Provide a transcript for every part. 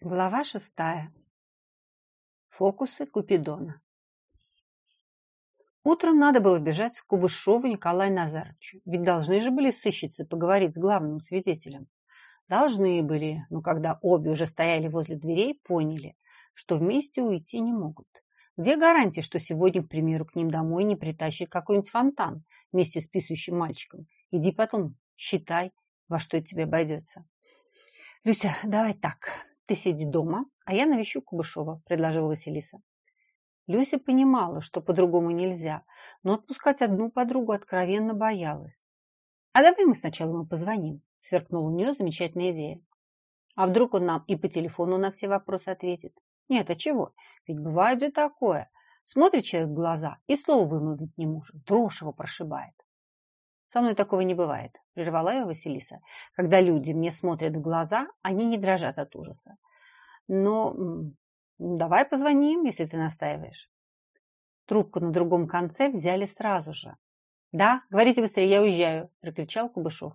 Глава шестая. Фокусы Купидона. Утром надо было бежать к Кубышову Николаю Назаровичу, ведь должны же были сыщицы поговорить с главным свидетелем. Должны были, но когда обе уже стояли возле дверей, поняли, что вместе уйти не могут. Где гарантия, что сегодня, к примеру, к ним домой не притащит какой-нибудь фонтан вместе с писающим мальчиком? Иди потом, считай, во что это тебе обойдется. Люся, давай так, ты сиди дома, а я навещу Кубышова, предложила Василиса. Люся понимала, что по-другому нельзя, но отпускать одну подругу откровенно боялась. «А давай мы сначала ему позвоним», – сверкнула у нее замечательная идея. «А вдруг он нам и по телефону на все вопросы ответит?» «Нет, а чего? Ведь бывает же такое. Смотрит человек в глаза и слова вымолвить не может, дрожь его прошибает». «Со мной такого не бывает», – прервала ее Василиса. «Когда люди мне смотрят в глаза, они не дрожат от ужаса. Но давай позвоним, если ты настаиваешь». Трубку на другом конце взяли сразу же. «Да, говорите быстрее, я уезжаю», – прокричал Кубышов.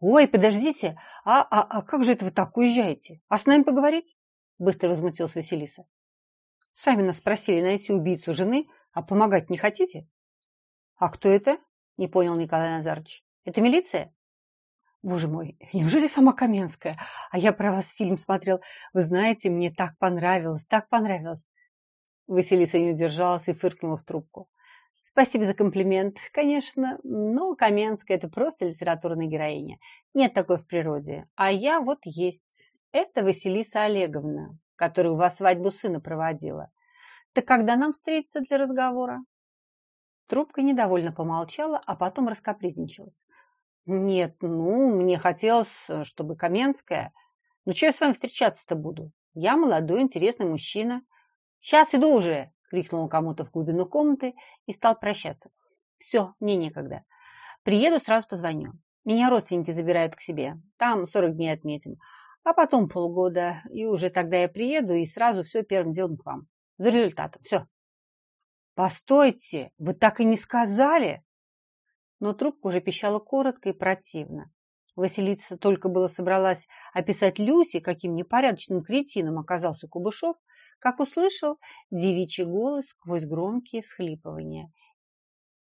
«Ой, подождите, а, а, а как же это вы так уезжаете? А с нами поговорить?» – быстро возмутилась Василиса. «Сами нас просили найти убийцу жены, а помогать не хотите?» «А кто это?» Не понял Николай Назарович. Это милиция? Боже мой, неужели сама Каменская? А я про вас фильм смотрел. Вы знаете, мне так понравилось, так понравилось. Василиса не удержалась и фыркнула в трубку. Спасибо за комплимент, конечно, но Каменская – это просто литературная героиня. Нет такой в природе. А я вот есть. Это Василиса Олеговна, которая у вас свадьбу сына проводила. Так когда нам встретиться для разговора? Трубка недовольно помолчала, а потом раскопризничалась. «Нет, ну, мне хотелось, чтобы Каменская... Ну, что я с вами встречаться-то буду? Я молодой, интересный мужчина. Сейчас иду уже!» — крикнул кому-то в глубину комнаты и стал прощаться. «Все, мне некогда. Приеду, сразу позвоню. Меня родственники забирают к себе. Там 40 дней отметим. А потом полгода, и уже тогда я приеду и сразу все первым делом к вам. За результатом. Все, «Постойте, вы так и не сказали!» Но трубка уже пищала коротко и противно. Василиса только было собралась описать Люси, каким непорядочным кретином оказался Кубышов, как услышал девичий голос сквозь громкие схлипывания.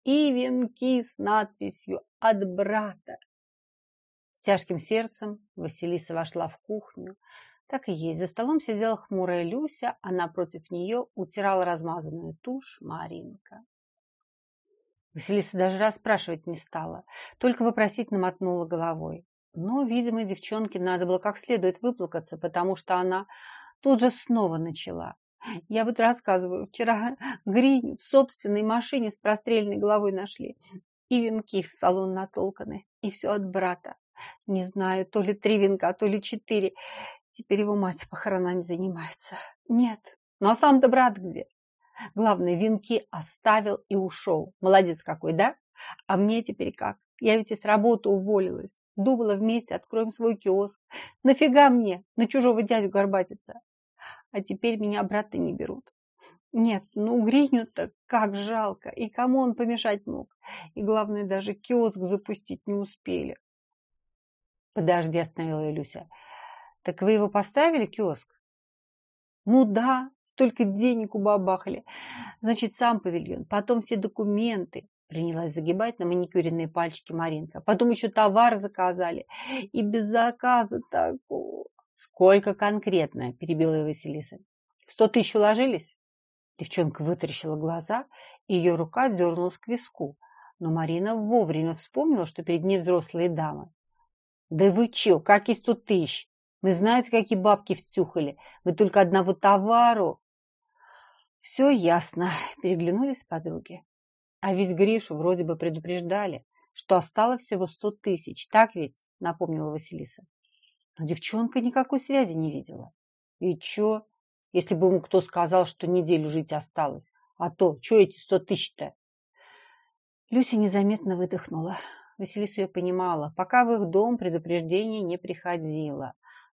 И венки с надписью «От брата». С тяжким сердцем Василиса вошла в кухню, так и есть. За столом сидела хмурая Люся, а напротив нее утирала размазанную тушь Маринка. Василиса даже расспрашивать не стала, только вопросительно мотнула головой. Но, видимо, девчонке надо было как следует выплакаться, потому что она тут же снова начала. Я вот рассказываю, вчера Гриню в собственной машине с прострельной головой нашли. И венки в салон натолканы, и все от брата. Не знаю, то ли три венка, то ли четыре. Теперь его мать похоронами занимается. Нет, ну а сам-то брат где? Главное, венки оставил и ушел. Молодец какой, да? А мне теперь как? Я ведь из работы уволилась. Думала, вместе откроем свой киоск. Нафига мне на чужого дядю горбатиться? А теперь меня обратно не берут. Нет, ну Гриню-то как жалко. И кому он помешать мог? И главное, даже киоск запустить не успели. Подожди, остановила Люся. Так вы его поставили, киоск? Ну да, столько денег убабахали. Значит, сам павильон, потом все документы. Принялась загибать на маникюренные пальчики Маринка. Потом еще товар заказали. И без заказа такого. Сколько конкретно, перебила ее Василиса. Сто тысяч уложились? Девчонка вытаращила глаза, и ее рука дернулась к виску. Но Марина вовремя вспомнила, что перед ней взрослые дамы. «Да вы че, как и сто тысяч? Вы знаете, какие бабки втюхали? Вы только одного товару. Все ясно, переглянулись подруги. А ведь Гришу вроде бы предупреждали, что осталось всего сто тысяч. Так ведь, напомнила Василиса. Но девчонка никакой связи не видела. И чё, если бы ему кто сказал, что неделю жить осталось? А то, чё эти сто тысяч-то? Люся незаметно выдохнула. Василиса ее понимала, пока в их дом предупреждение не приходило.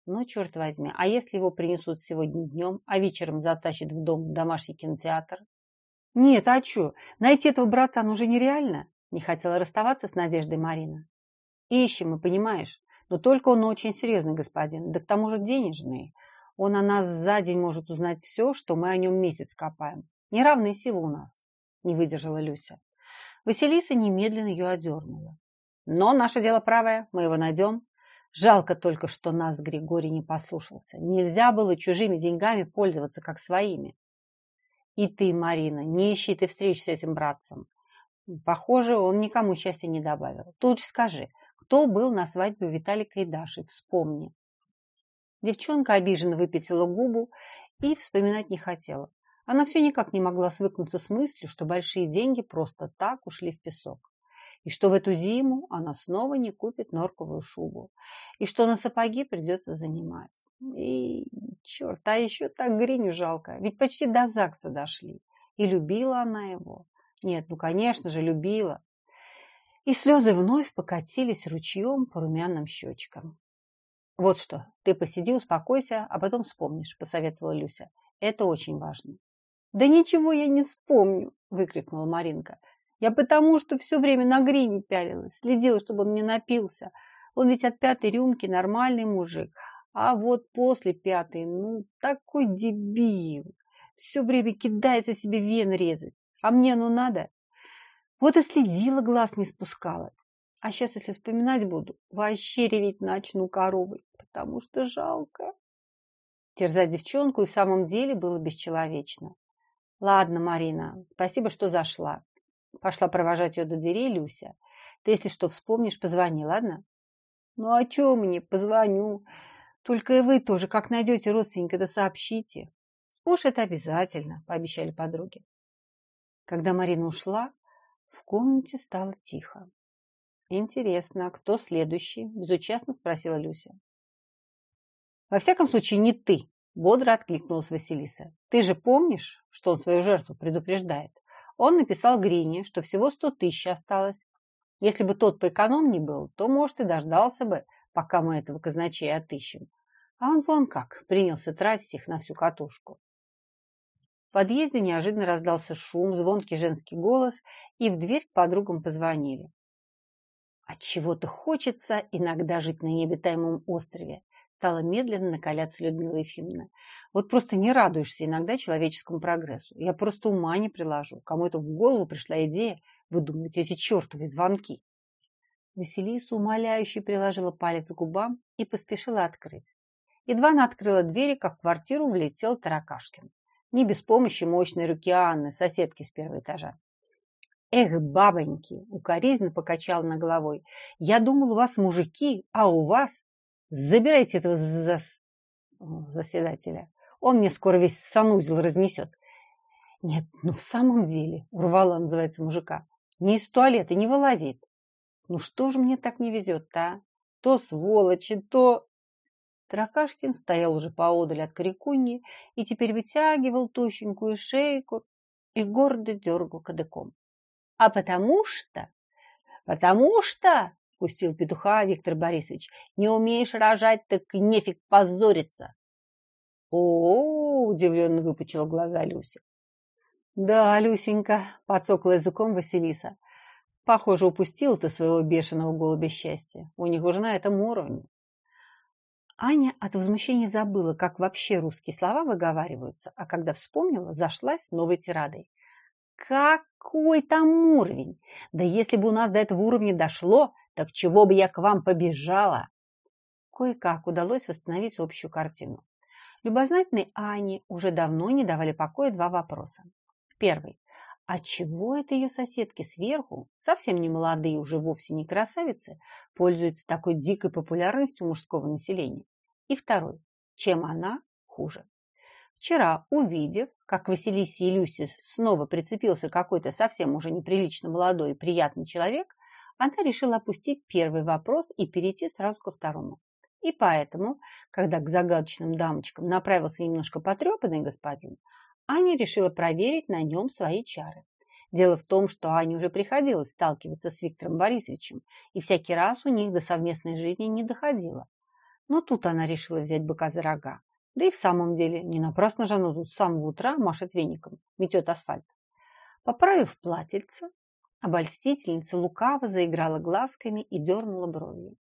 Ну, черт возьми, а если его принесут сегодня днем, а вечером затащат в дом домашний кинотеатр? Нет, а что? Найти этого брата он уже нереально. Не хотела расставаться с Надеждой Марина. Ищем мы, понимаешь? Но только он очень серьезный господин, да к тому же денежный. Он о нас за день может узнать все, что мы о нем месяц копаем. Неравные силы у нас, не выдержала Люся. Василиса немедленно ее одернула. Но наше дело правое, мы его найдем. Жалко только, что нас Григорий не послушался. Нельзя было чужими деньгами пользоваться, как своими. И ты, Марина, не ищи ты встреч с этим братцем. Похоже, он никому счастья не добавил. Тут же скажи, кто был на свадьбе Виталика и Даши? Вспомни. Девчонка обиженно выпятила губу и вспоминать не хотела. Она все никак не могла свыкнуться с мыслью, что большие деньги просто так ушли в песок. И что в эту зиму она снова не купит норковую шубу. И что на сапоги придется занимать. И черт, а еще так Гриню жалко. Ведь почти до ЗАГСа дошли. И любила она его. Нет, ну, конечно же, любила. И слезы вновь покатились ручьем по румяным щечкам. «Вот что, ты посиди, успокойся, а потом вспомнишь», – посоветовала Люся. «Это очень важно». «Да ничего я не вспомню!» – выкрикнула Маринка. «Я потому, что все время на грине пялилась, следила, чтобы он не напился. Он ведь от пятой рюмки нормальный мужик, а вот после пятой, ну, такой дебил. Все время кидается себе вен резать. А мне ну надо. Вот и следила, глаз не спускала. А сейчас, если вспоминать буду, вообще реветь начну коровой, потому что жалко. Терзать девчонку и в самом деле было бесчеловечно. Ладно, Марина, спасибо, что зашла. Пошла провожать ее до дверей Люся. Ты, если что, вспомнишь, позвони, ладно? Ну, а что мне? Позвоню. Только и вы тоже, как найдете родственника, да сообщите. Уж это обязательно, пообещали подруги. Когда Марина ушла, в комнате стало тихо. «Интересно, кто следующий?» – безучастно спросила Люся. «Во всяком случае, не ты», – бодро откликнулась Василиса. «Ты же помнишь, что он свою жертву предупреждает? Он написал Грине, что всего сто тысяч осталось. Если бы тот поэкономнее был, то, может, и дождался бы, пока мы этого казначея отыщем. А он вон как, принялся тратить их на всю катушку. В подъезде неожиданно раздался шум, звонкий женский голос, и в дверь к подругам позвонили. От чего-то хочется иногда жить на необитаемом острове. Стала медленно накаляться Людмила Ефимовна. Вот просто не радуешься иногда человеческому прогрессу. Я просто ума не приложу. Кому это в голову пришла идея выдумывать эти чертовы звонки. Василиса умоляюще приложила палец к губам и поспешила открыть. Едва она открыла двери, как в квартиру влетел Таракашкин. Не без помощи мощной руки Анны, соседки с первого этажа. Эх, бабоньки, укоризненно покачал на головой. Я думал, у вас мужики, а у вас... Забирайте этого зас... заседателя. Он мне скоро весь санузел разнесет. Нет, ну в самом деле, урвала называется мужика. Не из туалета не вылазит. Ну что же мне так не везет-то, а? То сволочи, то... Таракашкин стоял уже поодаль от крикуньи и теперь вытягивал тощенькую шейку и гордо дергал кадыком. А потому что... Потому что, пустил петуха Виктор Борисович, не умеешь рожать, так нефиг позориться. О, -о, -о удивленно выпучила глаза Люся. Да, Люсенька, подсокла языком Василиса. Похоже, упустил ты своего бешеного голубя счастья. У них уже на этом уровне. Аня от возмущения забыла, как вообще русские слова выговариваются, а когда вспомнила, зашлась новой тирадой. Какой там уровень? Да если бы у нас до этого уровня дошло, так чего бы я к вам побежала? Кое-как удалось восстановить общую картину. Любознательной Ане уже давно не давали покоя два вопроса. Первый. А чего это ее соседки сверху, совсем не молодые, уже вовсе не красавицы, пользуются такой дикой популярностью мужского населения? И второй. Чем она хуже? Вчера, увидев, как Василисе и Люсе снова прицепился какой-то совсем уже неприлично молодой и приятный человек, она решила опустить первый вопрос и перейти сразу ко второму. И поэтому, когда к загадочным дамочкам направился немножко потрепанный господин, Аня решила проверить на нем свои чары. Дело в том, что Ане уже приходилось сталкиваться с Виктором Борисовичем, и всякий раз у них до совместной жизни не доходило. Но тут она решила взять быка за рога. Да и в самом деле, не напрасно же оно тут с самого утра машет веником, метет асфальт. Поправив платьице, обольстительница лукаво заиграла глазками и дернула бровью.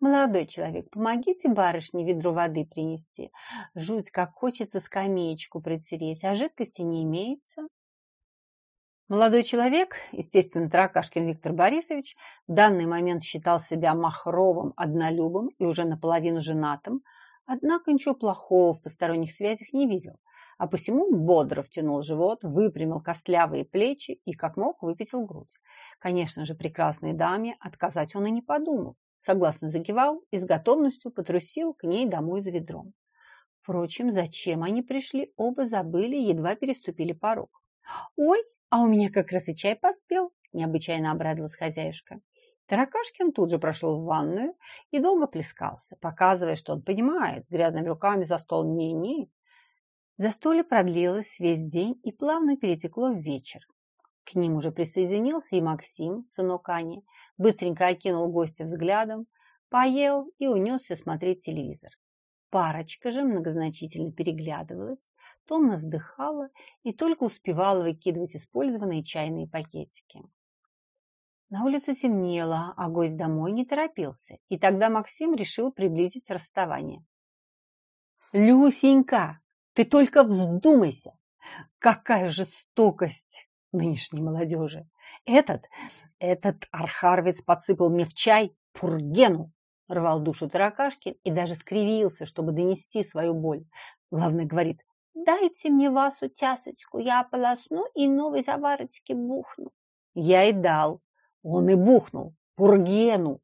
Молодой человек, помогите барышне ведро воды принести. Жуть, как хочется скамеечку притереть, а жидкости не имеется. Молодой человек, естественно, Таракашкин Виктор Борисович, в данный момент считал себя махровым, однолюбом и уже наполовину женатым, однако ничего плохого в посторонних связях не видел, а посему бодро втянул живот, выпрямил костлявые плечи и как мог выпятил грудь. Конечно же, прекрасной даме отказать он и не подумал. Согласно закивал и с готовностью потрусил к ней домой за ведром. Впрочем, зачем они пришли, оба забыли, едва переступили порог. «Ой, а у меня как раз и чай поспел, необычайно обрадовалась хозяюшка. Таракашкин тут же прошел в ванную и долго плескался, показывая, что он понимает, с грязными руками за стол не-не. Застолье продлилось весь день и плавно перетекло в вечер. К ним уже присоединился и Максим, сынок Ани, быстренько окинул гостя взглядом, поел и унесся смотреть телевизор. Парочка же многозначительно переглядывалась, томно вздыхала и только успевала выкидывать использованные чайные пакетики. На улице темнело, а гость домой не торопился, и тогда Максим решил приблизить расставание. «Люсенька, ты только вздумайся! Какая жестокость нынешней молодежи! Этот, этот архаровец подсыпал мне в чай пургену, рвал душу Таракашкин и даже скривился, чтобы донести свою боль. Главное, говорит, дайте мне Васу тясочку, я полосну и новой заварочки бухну. Я и дал. Он и бухнул. Пургену.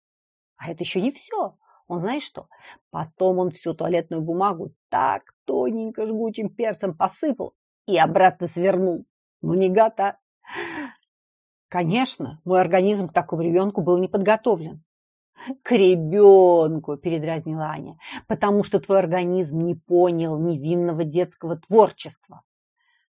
А это еще не все. Он знаешь что? Потом он всю туалетную бумагу так тоненько жгучим перцем посыпал и обратно свернул. Ну не гата. Конечно, мой организм к такому ребенку был не подготовлен. К ребенку, передразнила Аня, потому что твой организм не понял невинного детского творчества.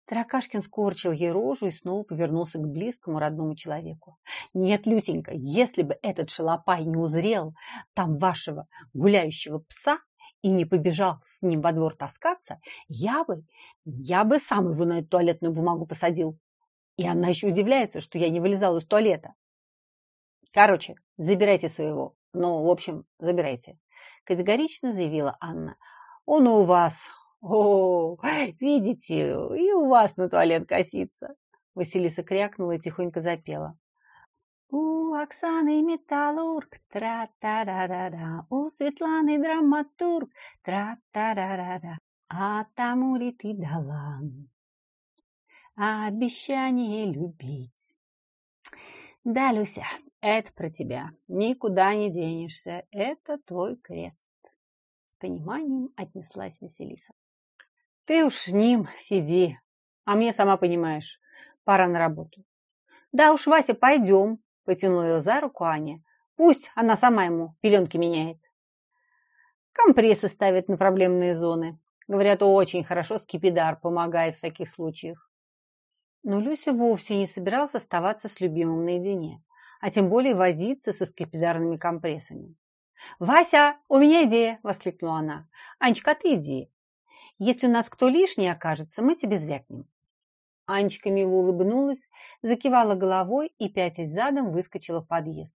Таракашкин скорчил ей рожу и снова повернулся к близкому родному человеку. «Нет, Лютенька, если бы этот шалопай не узрел там вашего гуляющего пса и не побежал с ним во двор таскаться, я бы, я бы сам его на эту туалетную бумагу посадил. И она еще удивляется, что я не вылезал из туалета. Короче, забирайте своего. Ну, в общем, забирайте. Категорично заявила Анна. Он у вас. О, видите, и у вас на туалет косится. Василиса крякнула и тихонько запела. У Оксаны металлург, тра-та-да-да-да, у Светланы драматург, тра-та-да-да-да, а там улетит Далан. Обещание любить. Да, Люся, это про тебя. Никуда не денешься. Это твой крест. С пониманием отнеслась Василиса. Ты уж с ним сиди. А мне, сама понимаешь, пора на работу. Да уж, Вася, пойдем. Потянула ее за руку Аня. Пусть она сама ему пеленки меняет. Компрессы ставят на проблемные зоны. Говорят, очень хорошо скипидар помогает в таких случаях. Но Люся вовсе не собиралась оставаться с любимым наедине а тем более возиться со скипидарными компрессами. «Вася, у меня идея!» – воскликнула она. «Анечка, ты иди. Если у нас кто лишний окажется, мы тебе звякнем». Анечка мило улыбнулась, закивала головой и, пятясь задом, выскочила в подъезд.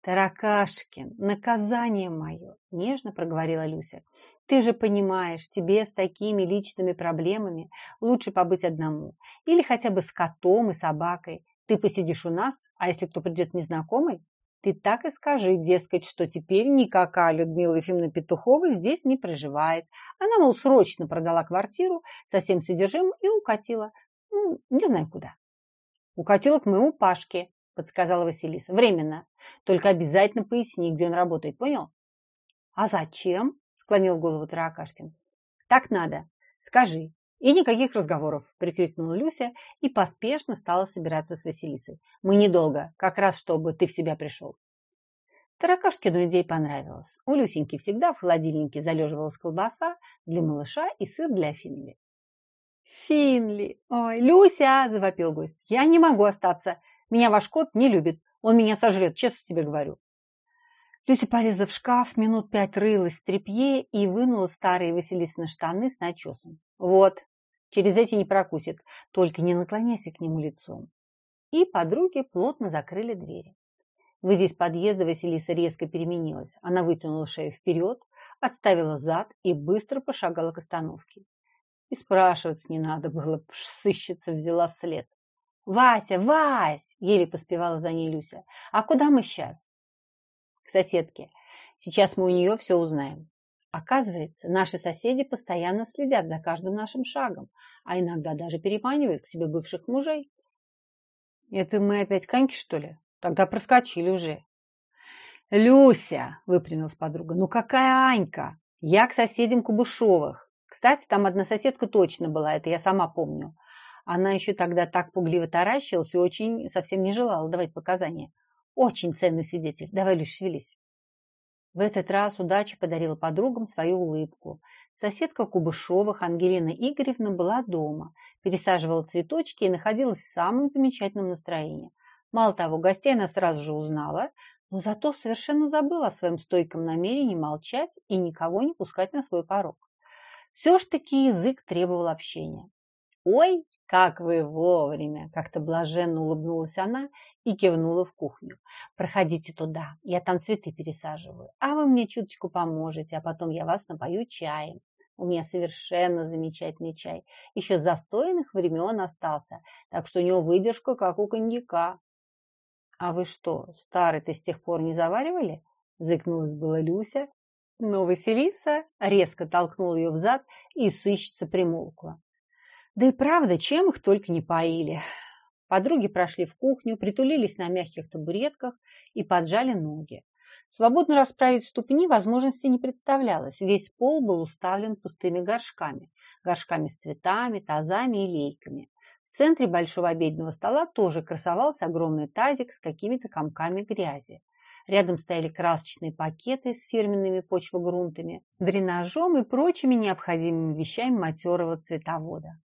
«Таракашкин, наказание мое!» – нежно проговорила Люся. «Ты же понимаешь, тебе с такими личными проблемами лучше побыть одному. Или хотя бы с котом и собакой. Ты посидишь у нас, а если кто придет незнакомый, ты так и скажи, дескать, что теперь никакая Людмила Ефимовна Петухова здесь не проживает. Она, мол, срочно продала квартиру со всем содержимым и укатила. Ну, не знаю куда. Укатила к моему Пашке, подсказала Василиса. Временно. Только обязательно поясни, где он работает, понял? А зачем? Склонил голову Таракашкин. Так надо. Скажи, «И никаких разговоров!» – прикрикнула Люся и поспешно стала собираться с Василисой. «Мы недолго, как раз чтобы ты в себя пришел». Таракашкину идея понравилась. У Люсеньки всегда в холодильнике залеживалась колбаса для малыша и сыр для Финли. «Финли! Ой, Люся!» – завопил гость. «Я не могу остаться. Меня ваш кот не любит. Он меня сожрет, честно тебе говорю». Люся полезла в шкаф, минут пять рылась в тряпье и вынула старые Василисины штаны с начесом. Вот, через эти не прокусит, только не наклоняйся к нему лицом. И подруги плотно закрыли двери. Выйдя из подъезда, Василиса резко переменилась. Она вытянула шею вперед, отставила зад и быстро пошагала к остановке. И спрашивать не надо было, сыщица взяла след. «Вася, Вась!» – еле поспевала за ней Люся. «А куда мы сейчас?» «К соседке. Сейчас мы у нее все узнаем». Оказывается, наши соседи постоянно следят за каждым нашим шагом, а иногда даже переманивают к себе бывших мужей. Это мы опять коньки, что ли? Тогда проскочили уже. Люся, выпрямилась подруга, ну какая Анька? Я к соседям Кубышовых. Кстати, там одна соседка точно была, это я сама помню. Она еще тогда так пугливо таращилась и очень совсем не желала давать показания. Очень ценный свидетель. Давай, Люсь, шевелись. В этот раз удача подарила подругам свою улыбку. Соседка Кубышовых, Ангелина Игоревна, была дома, пересаживала цветочки и находилась в самом замечательном настроении. Мало того, гостей она сразу же узнала, но зато совершенно забыла о своем стойком намерении молчать и никого не пускать на свой порог. Все ж таки язык требовал общения. «Ой, как вы вовремя!» – как-то блаженно улыбнулась она и кивнула в кухню. «Проходите туда, я там цветы пересаживаю, а вы мне чуточку поможете, а потом я вас напою чаем. У меня совершенно замечательный чай, еще с застойных времен остался, так что у него выдержка, как у коньяка». «А вы что, старый-то с тех пор не заваривали?» – зыкнулась была Люся, но Василиса резко толкнула ее в зад и сыщица примолкла. Да и правда, чем их только не поили. Подруги прошли в кухню, притулились на мягких табуретках и поджали ноги. Свободно расправить ступни возможности не представлялось. Весь пол был уставлен пустыми горшками. Горшками с цветами, тазами и лейками. В центре большого обеденного стола тоже красовался огромный тазик с какими-то комками грязи. Рядом стояли красочные пакеты с фирменными почвогрунтами, дренажом и прочими необходимыми вещами матерого цветовода.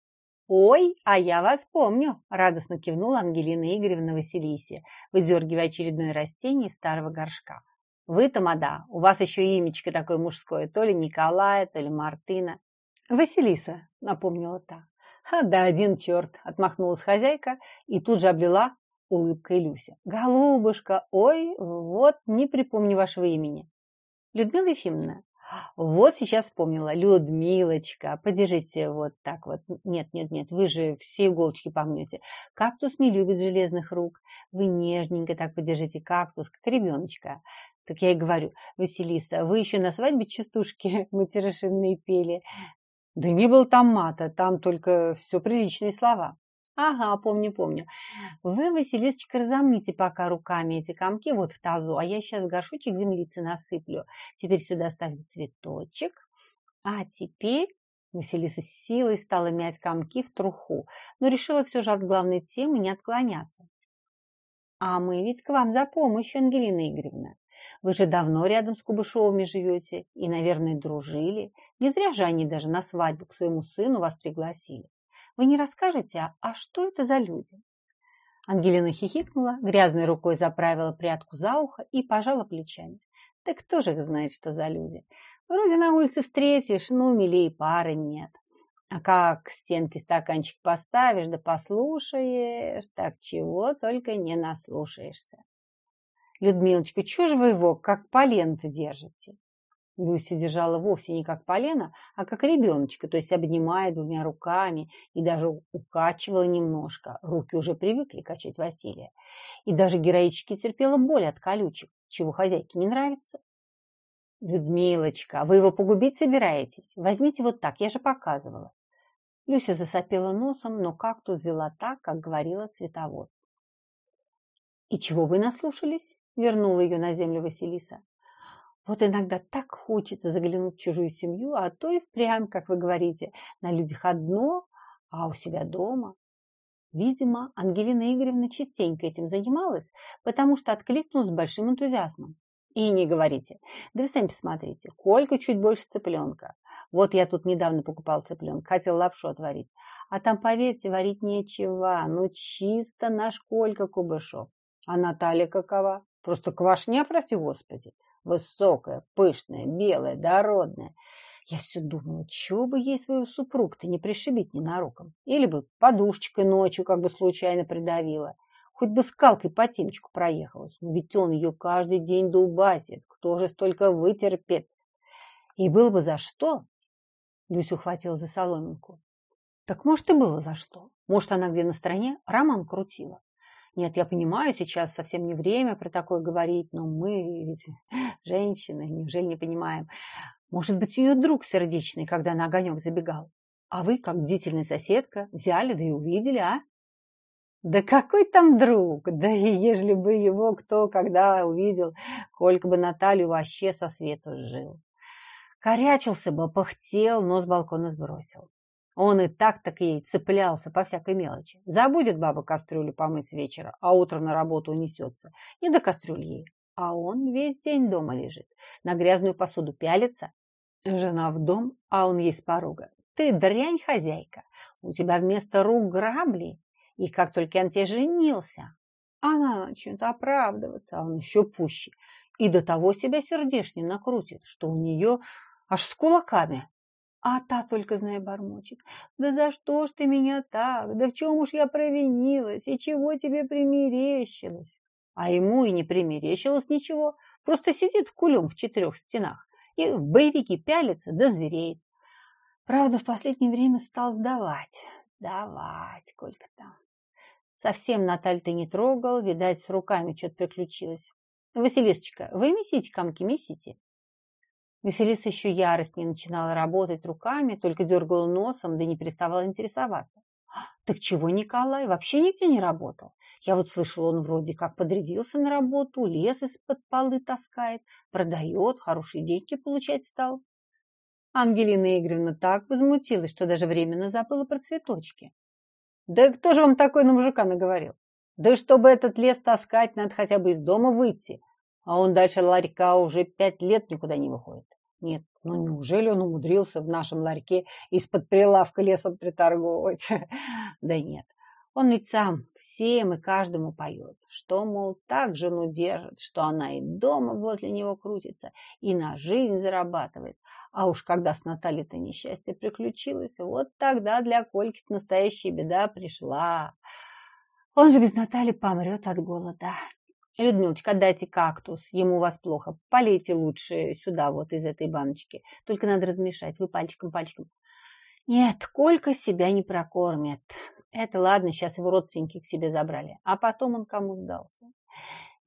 «Ой, а я вас помню!» – радостно кивнула Ангелина Игоревна Василисе, выдергивая очередное растение из старого горшка. «Вы, Тамада, у вас еще имечко такое мужское, то ли Николая, то ли Мартына». «Василиса», – напомнила та. «А, да один черт!» – отмахнулась хозяйка и тут же облила улыбкой Люся. «Голубушка, ой, вот не припомню вашего имени». «Людмила Ефимовна, вот сейчас вспомнила. Людмилочка, подержите вот так вот. Нет, нет, нет, вы же все иголочки помнете. Кактус не любит железных рук. Вы нежненько так подержите кактус, как ребеночка. Так я и говорю, Василиса, вы еще на свадьбе частушки матерошинные пели. Да не было там мата, там только все приличные слова. Ага, помню, помню. Вы, Василисочка, разомните пока руками эти комки вот в тазу, а я сейчас горшочек землицы насыплю. Теперь сюда ставлю цветочек. А теперь Василиса с силой стала мять комки в труху, но решила все же от главной темы не отклоняться. А мы ведь к вам за помощью, Ангелина Игоревна. Вы же давно рядом с Кубышовыми живете и, наверное, дружили. Не зря же они даже на свадьбу к своему сыну вас пригласили. Вы не расскажете, а, а что это за люди?» Ангелина хихикнула, грязной рукой заправила прядку за ухо и пожала плечами. «Да кто же знает, что за люди? Вроде на улице встретишь, ну, милее пары нет. А как к стенке стаканчик поставишь, да послушаешь, так чего только не наслушаешься. Людмилочка, чего же вы его, как полен-то держите? Люся держала вовсе не как полено, а как ребеночка, то есть обнимая двумя руками и даже укачивала немножко. Руки уже привыкли качать Василия. И даже героически терпела боль от колючек, чего хозяйке не нравится. «Людмилочка, вы его погубить собираетесь? Возьмите вот так, я же показывала». Люся засопела носом, но кактус взяла так, как говорила цветовод. «И чего вы наслушались?» – вернула ее на землю Василиса. Вот иногда так хочется заглянуть в чужую семью, а то и впрямь, как вы говорите, на людях одно, а у себя дома. Видимо, Ангелина Игоревна частенько этим занималась, потому что откликнулась с большим энтузиазмом. И не говорите. Да вы сами посмотрите, сколько чуть больше цыпленка. Вот я тут недавно покупал цыпленка, хотел лапшу отварить. А там, поверьте, варить нечего, ну чисто наш Колька Кубышов. А Наталья какова? Просто квашня, прости господи. Высокая, пышная, белая, дородная. Я все думала, чего бы ей свою супруг-то не пришибить ненароком. Или бы подушечкой ночью как бы случайно придавила. хоть бы скалкой по темечку проехалась. Но ведь он ее каждый день дубасит. Кто же столько вытерпит? И было бы за что? Люся ухватила за соломинку. Так может и было за что. Может, она где на стороне роман крутила. Нет, я понимаю, сейчас совсем не время про такое говорить, но мы ведь женщины, неужели не понимаем? Может быть, ее друг сердечный, когда на огонек забегал. А вы, как бдительная соседка, взяли да и увидели, а? Да какой там друг? Да и ежели бы его кто когда увидел, сколько бы Наталью вообще со свету жил. Корячился бы, пыхтел, но с балкона сбросил. Он и так-так ей цеплялся по всякой мелочи. Забудет баба кастрюлю помыть с вечера, а утром на работу унесется. Не до кастрюль ей. А он весь день дома лежит. На грязную посуду пялится. Жена в дом, а он ей с порога. Ты дрянь, хозяйка. У тебя вместо рук грабли. И как только он тебе женился, она начнет оправдываться, а он еще пуще. И до того себя сердечнее накрутит, что у нее аж с кулаками а та только, знай, бормочет. Да за что ж ты меня так? Да в чем уж я провинилась? И чего тебе примерещилось? А ему и не примерещилось ничего. Просто сидит кулем в четырех стенах и в боевики пялится да звереет. Правда, в последнее время стал сдавать. Давать, сколько там. Совсем Наталь ты не трогал, видать, с руками что-то приключилось. Василисочка, вы месите комки, месите. Василиса еще яростнее начинала работать руками, только дергала носом, да не переставала интересоваться. «Так чего Николай? Вообще нигде не работал? Я вот слышала, он вроде как подрядился на работу, лес из-под полы таскает, продает, хорошие деньги получать стал». Ангелина Игоревна так возмутилась, что даже временно забыла про цветочки. «Да кто же вам такой на мужика наговорил? Да чтобы этот лес таскать, надо хотя бы из дома выйти, а он дальше ларька уже пять лет никуда не выходит. Нет, ну неужели он умудрился в нашем ларьке из-под прилавка лесом приторговывать? Да нет, он ведь сам всем и каждому поет, что, мол, так жену держит, что она и дома возле него крутится, и на жизнь зарабатывает. А уж когда с Натальей-то несчастье приключилось, вот тогда для Кольки настоящая беда пришла. Он же без Натальи помрет от голода. Людмилочка, отдайте кактус, ему у вас плохо. Полейте лучше сюда, вот из этой баночки. Только надо размешать, вы пальчиком-пальчиком. Нет, Колька себя не прокормит. Это ладно, сейчас его родственники к себе забрали. А потом он кому сдался?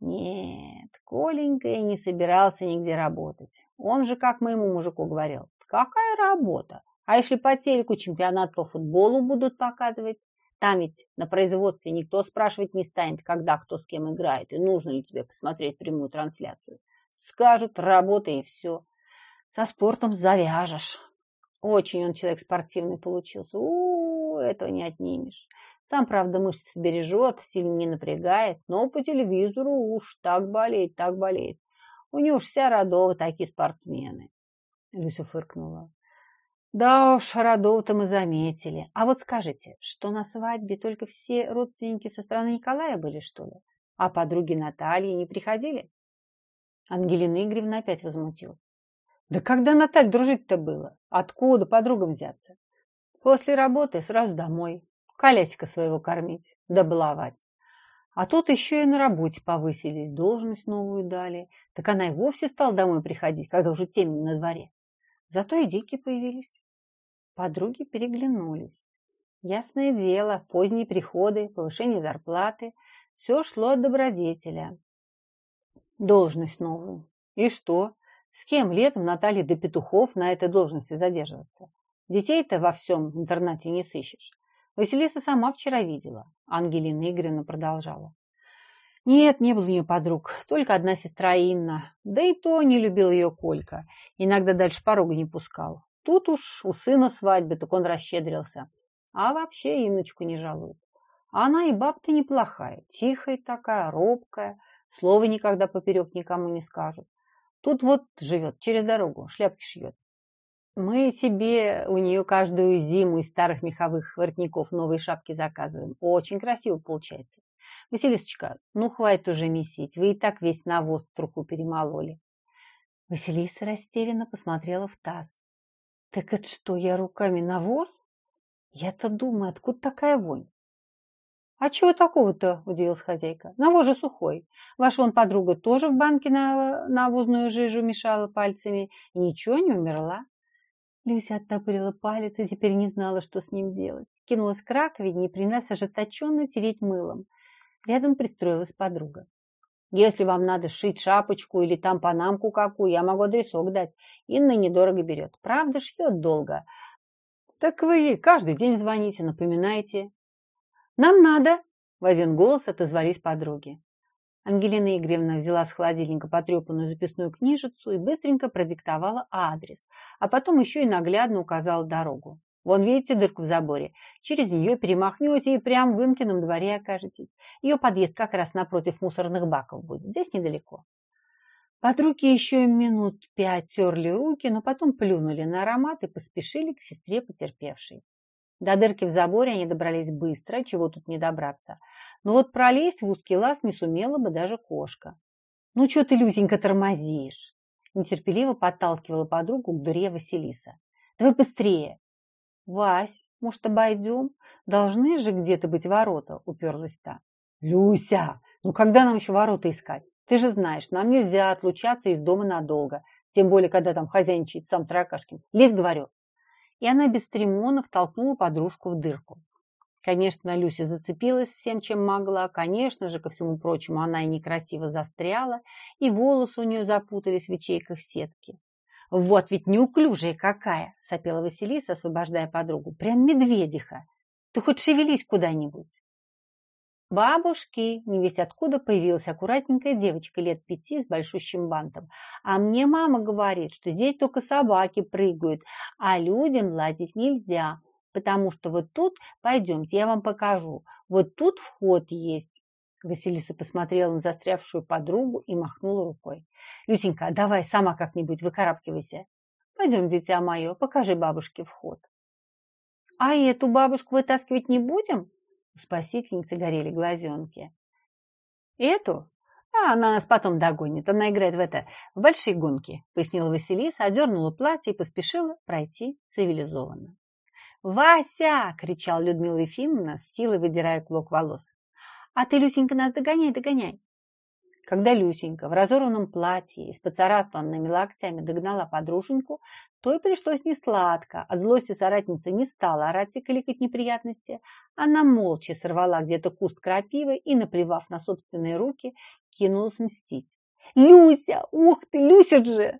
Нет, Коленька и не собирался нигде работать. Он же, как моему мужику говорил, какая работа? А если по телеку чемпионат по футболу будут показывать? Там ведь на производстве никто спрашивать не станет, когда кто с кем играет, и нужно ли тебе посмотреть прямую трансляцию. Скажут, работай и все. Со спортом завяжешь. Очень он человек спортивный получился. У, -у, -у этого не отнимешь. Сам, правда, мышцы бережет, сильно не напрягает, но по телевизору уж так болеет, так болеет. У него уж вся родова такие спортсмены. Люся фыркнула. Да уж, родов-то мы заметили. А вот скажите, что на свадьбе только все родственники со стороны Николая были, что ли? А подруги Натальи не приходили? Ангелина Игоревна опять возмутилась. Да когда Наталья дружить-то было? Откуда подругам взяться? После работы сразу домой. Колясика своего кормить, да баловать. А тут еще и на работе повысились, должность новую дали. Так она и вовсе стала домой приходить, когда уже темень на дворе. Зато и деньги появились. Подруги переглянулись. Ясное дело, поздние приходы, повышение зарплаты – все шло от добродетеля. Должность новую. И что? С кем летом Наталья до петухов на этой должности задерживаться? Детей-то во всем интернате не сыщешь. Василиса сама вчера видела. Ангелина Игоревна продолжала. Нет, не было у нее подруг, только одна сестра Инна. Да и то не любил ее Колька. Иногда дальше порога не пускал. Тут уж у сына свадьбы, так он расщедрился. А вообще Инночку не жалует. Она и баб-то неплохая, тихая такая, робкая, слова никогда поперек никому не скажет. Тут вот живет, через дорогу, шляпки шьет. Мы себе у нее каждую зиму из старых меховых воротников новые шапки заказываем. Очень красиво получается. Василисочка, ну хватит уже месить, вы и так весь навоз в труху перемололи. Василиса растерянно посмотрела в таз. Так это что, я руками навоз? Я-то думаю, откуда такая вонь? «А чего такого-то?» – удивилась хозяйка. «Навоз же сухой. Ваша он подруга тоже в банке на навозную жижу мешала пальцами ничего не умерла». Люся оттопырила палец и теперь не знала, что с ним делать. Кинулась к раковине и принялась ожесточенно тереть мылом. Рядом пристроилась подруга. «Если вам надо сшить шапочку или там панамку какую, я могу адресок дать. Инна недорого берет. Правда, шьет долго. Так вы ей каждый день звоните, напоминаете. «Нам надо!» – в один голос отозвались подруги. Ангелина Игоревна взяла с холодильника потрепанную записную книжицу и быстренько продиктовала адрес, а потом еще и наглядно указала дорогу. Вон, видите дырку в заборе? Через нее перемахнете и прямо в Инкином дворе окажетесь. Ее подъезд как раз напротив мусорных баков будет. Здесь недалеко. Подруги еще минут пять терли руки, но потом плюнули на аромат и поспешили к сестре потерпевшей. До дырки в заборе они добрались быстро, чего тут не добраться. Но вот пролезть в узкий лаз не сумела бы даже кошка. «Ну, что ты, Люсенька, тормозишь?» Нетерпеливо подталкивала подругу к дуре Василиса. «Давай быстрее!» «Вась, может, обойдем? Должны же где-то быть ворота», уперлась та. «Люся, ну когда нам еще ворота искать? Ты же знаешь, нам нельзя отлучаться из дома надолго, тем более, когда там хозяйничает сам Таракашкин. Лезь, говорю!» и она без церемонов толкнула подружку в дырку. Конечно, Люся зацепилась всем, чем могла. Конечно же, ко всему прочему, она и некрасиво застряла, и волосы у нее запутались в ячейках сетки. «Вот ведь неуклюжая какая!» – сопела Василиса, освобождая подругу. «Прям медведиха! Ты хоть шевелись куда-нибудь!» Бабушки, не весь откуда появилась аккуратненькая девочка лет пяти с большущим бантом. А мне мама говорит, что здесь только собаки прыгают, а людям лазить нельзя, потому что вот тут, пойдемте, я вам покажу, вот тут вход есть. Василиса посмотрела на застрявшую подругу и махнула рукой. «Люсенька, давай сама как-нибудь выкарабкивайся. Пойдем, дитя мое, покажи бабушке вход». «А эту бабушку вытаскивать не будем?» У спасительницы горели глазенки. «Эту? А она нас потом догонит. Она играет в это, в большие гонки», пояснила Василиса, одернула платье и поспешила пройти цивилизованно. «Вася!» – кричал Людмила Ефимовна, с силой выдирая клок волос. «А ты, Люсенька, нас догоняй, догоняй!» Когда Люсенька в разорванном платье и с поцарапанными локтями догнала подруженьку, то и пришлось несладко. От злости соратница не стала орать и кликать неприятности. Она молча сорвала где-то куст крапивы и, наплевав на собственные руки, кинулась мстить. «Люся! Ух ты, Люся же!»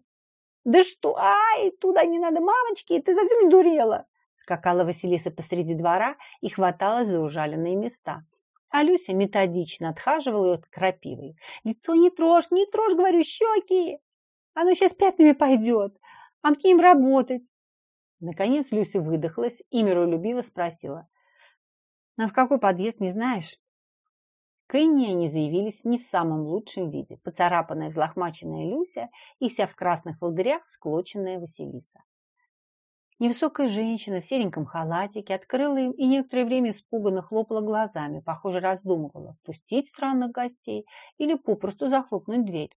«Да что? Ай, туда не надо, мамочки, ты совсем дурела!» Скакала Василиса посреди двора и хваталась за ужаленные места. А Люся методично отхаживала ее от крапивы. «Лицо не трожь, не трожь, говорю, щеки! Оно сейчас пятнами пойдет, а мне им работать!» Наконец Люся выдохлась и миролюбиво спросила. «Ну, в какой подъезд, не знаешь?» К Инне они заявились не в самом лучшем виде. Поцарапанная, взлохмаченная Люся и вся в красных волдырях склоченная Василиса. Невысокая женщина в сереньком халатике открыла им и некоторое время испуганно хлопала глазами, похоже, раздумывала, пустить странных гостей или попросту захлопнуть дверь.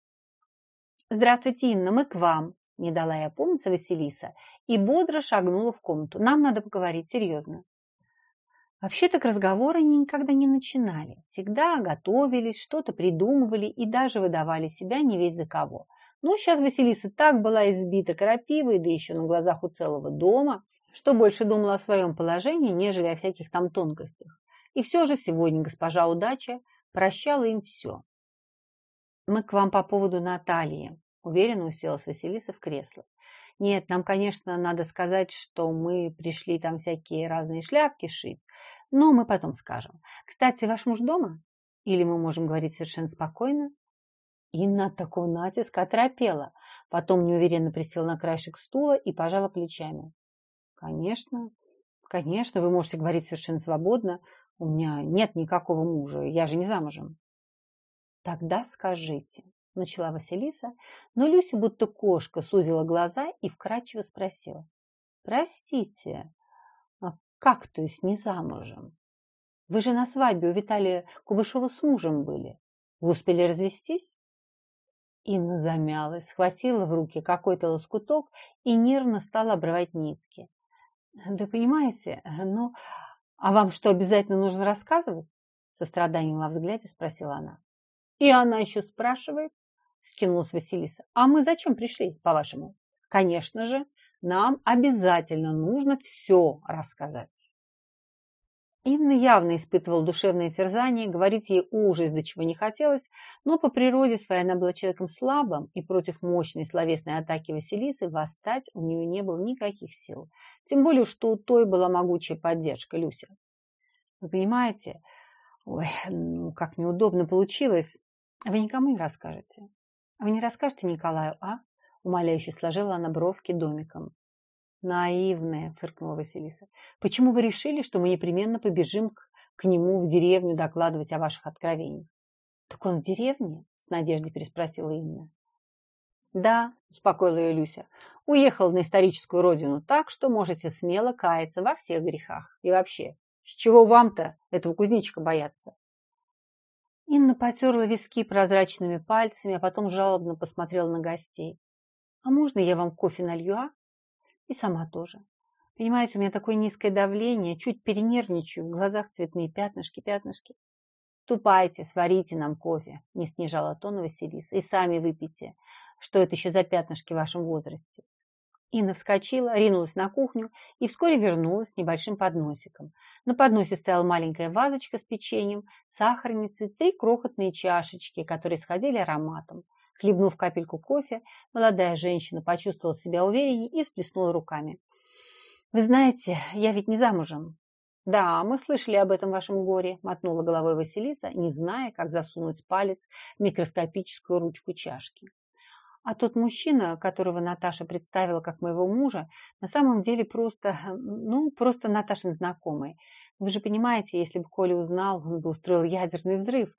«Здравствуйте, Инна, мы к вам!» Не дала я опомниться Василиса и бодро шагнула в комнату. «Нам надо поговорить серьезно». Вообще-то к разговору они никогда не начинали. Всегда готовились, что-то придумывали и даже выдавали себя не весь за кого. Но сейчас Василиса так была избита крапивой, да еще на глазах у целого дома, что больше думала о своем положении, нежели о всяких там тонкостях. И все же сегодня госпожа Удача прощала им все. «Мы к вам по поводу Натальи», – уверенно уселась Василиса в кресло. «Нет, нам, конечно, надо сказать, что мы пришли там всякие разные шляпки шить, но мы потом скажем. Кстати, ваш муж дома? Или мы можем говорить совершенно спокойно?» Инна от такого натиска оторопела. Потом неуверенно присела на краешек стула и пожала плечами. «Конечно, конечно, вы можете говорить совершенно свободно. У меня нет никакого мужа, я же не замужем». «Тогда скажите», – начала Василиса, но Люся будто кошка сузила глаза и вкрадчиво спросила. «Простите, а как, то есть, не замужем? Вы же на свадьбе у Виталия Кубышева с мужем были. Вы успели развестись?» Инна замялась, схватила в руки какой-то лоскуток и нервно стала обрывать нитки. «Да понимаете, ну, а вам что, обязательно нужно рассказывать?» Со страданием во взгляде спросила она. И она еще спрашивает? Скинулась Василиса. А мы зачем пришли, по-вашему? Конечно же, нам обязательно нужно все рассказать. Инна явно испытывала душевное терзание, говорить ей ужас, до чего не хотелось, но по природе своей она была человеком слабым, и против мощной словесной атаки Василисы восстать у нее не было никаких сил. Тем более, что у той была могучая поддержка Люся. Вы понимаете, ой, ну как неудобно получилось. Вы никому не расскажете. Вы не расскажете Николаю, а? Умоляюще сложила она бровки домиком. Наивная, фыркнула Василиса. Почему вы решили, что мы непременно побежим к, к нему в деревню докладывать о ваших откровениях? Так он в деревне? С надеждой переспросила Инна. Да, успокоила ее Люся. Уехал на историческую родину так, что можете смело каяться во всех грехах. И вообще, с чего вам-то этого кузнечика бояться? Инна потерла виски прозрачными пальцами, а потом жалобно посмотрела на гостей. «А можно я вам кофе налью, а?» И сама тоже. Понимаете, у меня такое низкое давление, чуть перенервничаю, в глазах цветные пятнышки, пятнышки. Тупайте, сварите нам кофе, не снижала тон Василиса, и сами выпейте. Что это еще за пятнышки в вашем возрасте? Инна вскочила, ринулась на кухню и вскоре вернулась с небольшим подносиком. На подносе стояла маленькая вазочка с печеньем, сахарницей, три крохотные чашечки, которые сходили ароматом. Хлебнув капельку кофе, молодая женщина почувствовала себя увереннее и всплеснула руками. «Вы знаете, я ведь не замужем». «Да, мы слышали об этом вашем горе», – мотнула головой Василиса, не зная, как засунуть палец в микроскопическую ручку чашки. А тот мужчина, которого Наташа представила как моего мужа, на самом деле просто, ну, просто Наташин знакомый. Вы же понимаете, если бы Коля узнал, он бы устроил ядерный взрыв.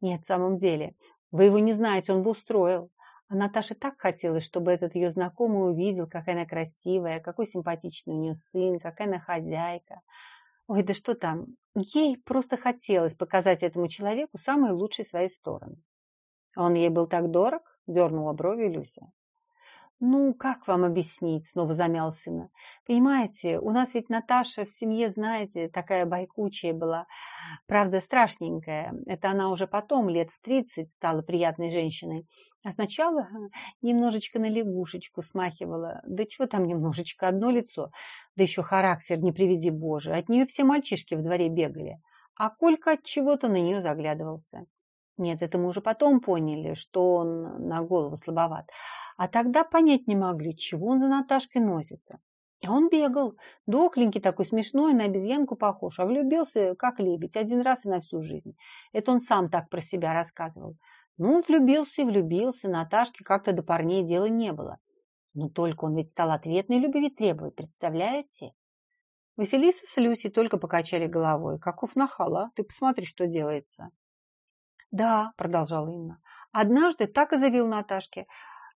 Нет, в самом деле, вы его не знаете, он бы устроил. А Наташе так хотелось, чтобы этот ее знакомый увидел, какая она красивая, какой симпатичный у нее сын, какая она хозяйка. Ой, да что там, ей просто хотелось показать этому человеку самые лучшие свои стороны. Он ей был так дорог, дернула брови Люся. «Ну, как вам объяснить?» – снова замял сына. «Понимаете, у нас ведь Наташа в семье, знаете, такая байкучая была. Правда, страшненькая. Это она уже потом, лет в тридцать, стала приятной женщиной. А сначала немножечко на лягушечку смахивала. Да чего там немножечко, одно лицо. Да еще характер, не приведи Боже. От нее все мальчишки в дворе бегали. А Колька от чего-то на нее заглядывался. Нет, это мы уже потом поняли, что он на голову слабоват. А тогда понять не могли, чего он за Наташкой носится. А он бегал, дохленький такой, смешной, на обезьянку похож, а влюбился, как лебедь, один раз и на всю жизнь. Это он сам так про себя рассказывал. Ну, влюбился и влюбился, Наташке как-то до парней дела не было. Но только он ведь стал ответной любви требовать, представляете? Василиса с Люсей только покачали головой. Каков нахала, ты посмотри, что делается. Да, продолжала Инна, однажды так и заявил Наташке,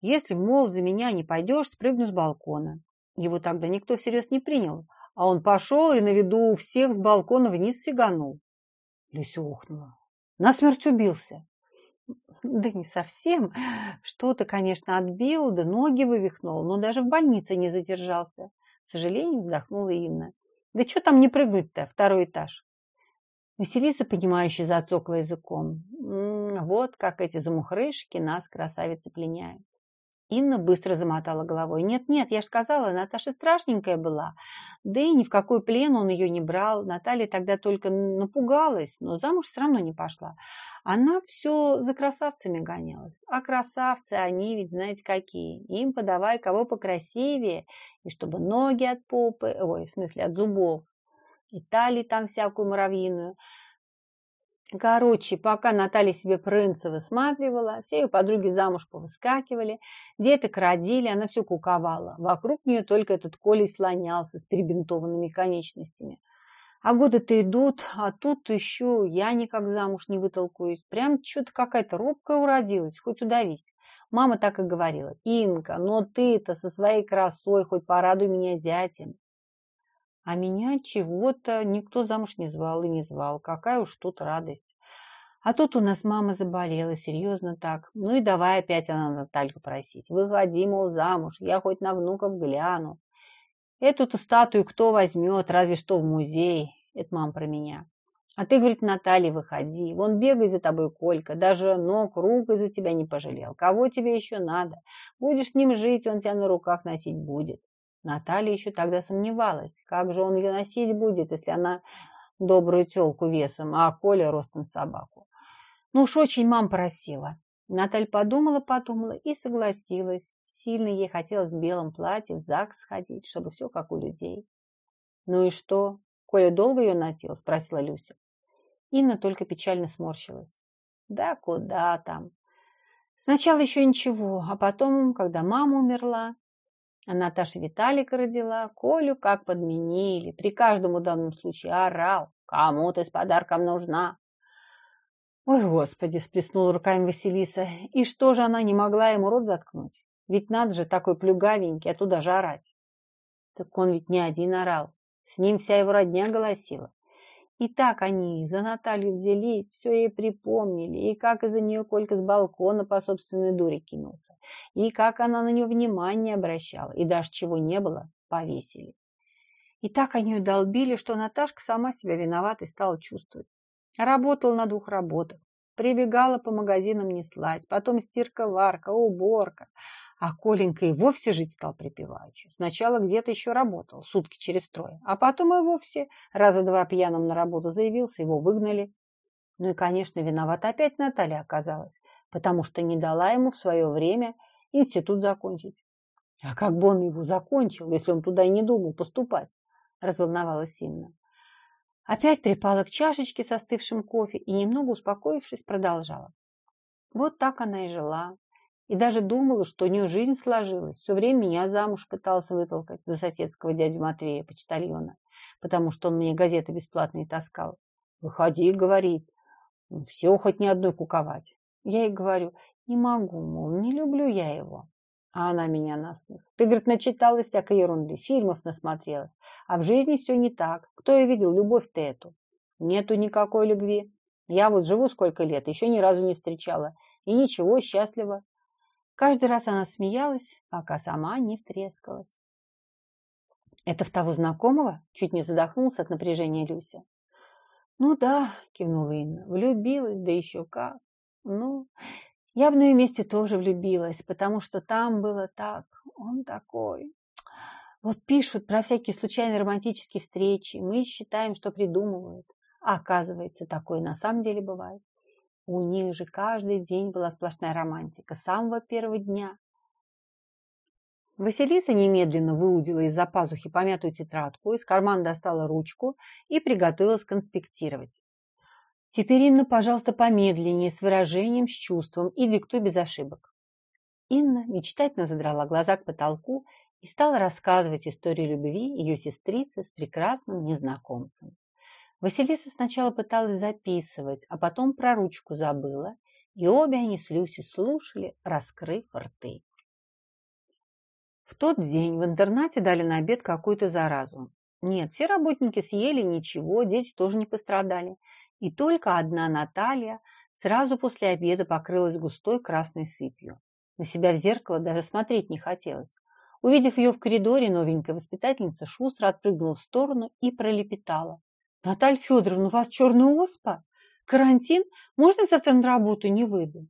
если, мол, за меня не пойдешь, спрыгну с балкона. Его тогда никто всерьез не принял, а он пошел и на виду у всех с балкона вниз сиганул. Люся ухнула. Насмерть убился. Да не совсем. Что-то, конечно, отбил, да ноги вывихнул, но даже в больнице не задержался. К сожалению, вздохнула Инна. Да что там не прыгнуть-то, второй этаж. Василиса, понимающе зацокла языком. Вот как эти замухрышки нас, красавицы, пленяют. Инна быстро замотала головой. «Нет-нет, я же сказала, Наташа страшненькая была. Да и ни в какой плен он ее не брал. Наталья тогда только напугалась, но замуж все равно не пошла. Она все за красавцами гонялась. А красавцы, они ведь знаете какие. Им подавай кого покрасивее, и чтобы ноги от попы, ой, в смысле от зубов, и талии там всякую муравьиную. Короче, пока Наталья себе принца высматривала, все ее подруги замуж повыскакивали, деток родили, она все куковала. Вокруг нее только этот Коля слонялся с перебинтованными конечностями. А годы-то идут, а тут еще я никак замуж не вытолкуюсь. Прям что-то какая-то робкая уродилась, хоть удавись. Мама так и говорила. Инка, но ты-то со своей красой хоть порадуй меня зятем. А меня чего-то никто замуж не звал и не звал. Какая уж тут радость. А тут у нас мама заболела, серьезно так. Ну и давай опять она Натальку просить. Выходи, мол, замуж, я хоть на внуков гляну. Эту-то статую кто возьмет, разве что в музей. Это мама про меня. А ты, говорит, Наталья, выходи. Вон бегай за тобой Колька. Даже ног, рук из-за тебя не пожалел. Кого тебе еще надо? Будешь с ним жить, он тебя на руках носить будет. Наталья еще тогда сомневалась. Как же он ее носить будет, если она добрую телку весом, а Коля ростом собаку? Ну уж очень мам просила. Наталья подумала-подумала и согласилась. Сильно ей хотелось в белом платье в ЗАГС сходить, чтобы все как у людей. Ну и что? Коля долго ее носил? Спросила Люся. Инна только печально сморщилась. Да куда там? Сначала еще ничего, а потом, когда мама умерла, а Наташа Виталика родила, Колю как подменили. При каждом удобном случае орал. Кому ты с подарком нужна? Ой, господи, сплеснула руками Василиса. И что же она не могла ему рот заткнуть? Ведь надо же такой плюгавенький, а туда же орать. Так он ведь не один орал. С ним вся его родня голосила. И так они за Наталью взялись, все ей припомнили, и как из-за нее Колька с балкона по собственной дуре кинулся, и как она на нее внимание обращала, и даже чего не было, повесили. И так они ее долбили, что Наташка сама себя виноватой стала чувствовать. Работала на двух работах, прибегала по магазинам неслась, потом стирка-варка, уборка, а Коленька и вовсе жить стал припеваючи. Сначала где-то еще работал, сутки через трое, а потом и вовсе раза два пьяным на работу заявился, его выгнали. Ну и, конечно, виновата опять Наталья оказалась, потому что не дала ему в свое время институт закончить. А как бы он его закончил, если он туда и не думал поступать? Разволновалась Инна. Опять припала к чашечке со остывшим кофе и, немного успокоившись, продолжала. Вот так она и жила, и даже думала, что у нее жизнь сложилась. Все время меня замуж пытался вытолкать за соседского дядю Матвея, почтальона, потому что он мне газеты бесплатные таскал. «Выходи», — говорит, — «все хоть ни одной куковать». Я ей говорю, не могу, мол, не люблю я его. А она меня насмех. Ты, говорит, начиталась всякой ерунды, фильмов насмотрелась. А в жизни все не так. Кто я видел любовь-то эту? Нету никакой любви. Я вот живу сколько лет, еще ни разу не встречала. И ничего, счастлива. Каждый раз она смеялась, пока сама не втрескалась. «Это в того знакомого?» – чуть не задохнулся от напряжения Люся. «Ну да», – кивнула Инна, – «влюбилась, да еще как. Ну, я бы на ее месте тоже влюбилась, потому что там было так, он такой. Вот пишут про всякие случайные романтические встречи, мы считаем, что придумывают, а оказывается, такое на самом деле бывает. У них же каждый день была сплошная романтика, с самого первого дня. Василиса немедленно выудила из-за пазухи помятую тетрадку, из кармана достала ручку и приготовилась конспектировать. Теперь, Инна, пожалуйста, помедленнее, с выражением, с чувством и диктуй без ошибок. Инна мечтательно задрала глаза к потолку и стала рассказывать историю любви ее сестрицы с прекрасным незнакомцем. Василиса сначала пыталась записывать, а потом про ручку забыла, и обе они с Люси слушали, раскрыв рты. В тот день в интернате дали на обед какую-то заразу. Нет, все работники съели ничего, дети тоже не пострадали. И только одна Наталья сразу после обеда покрылась густой красной сыпью. На себя в зеркало даже смотреть не хотелось. Увидев ее в коридоре, новенькая воспитательница шустро отпрыгнула в сторону и пролепетала. Наталья Федоровна, у вас черная оспа? Карантин? Можно завтра на работу не выйду?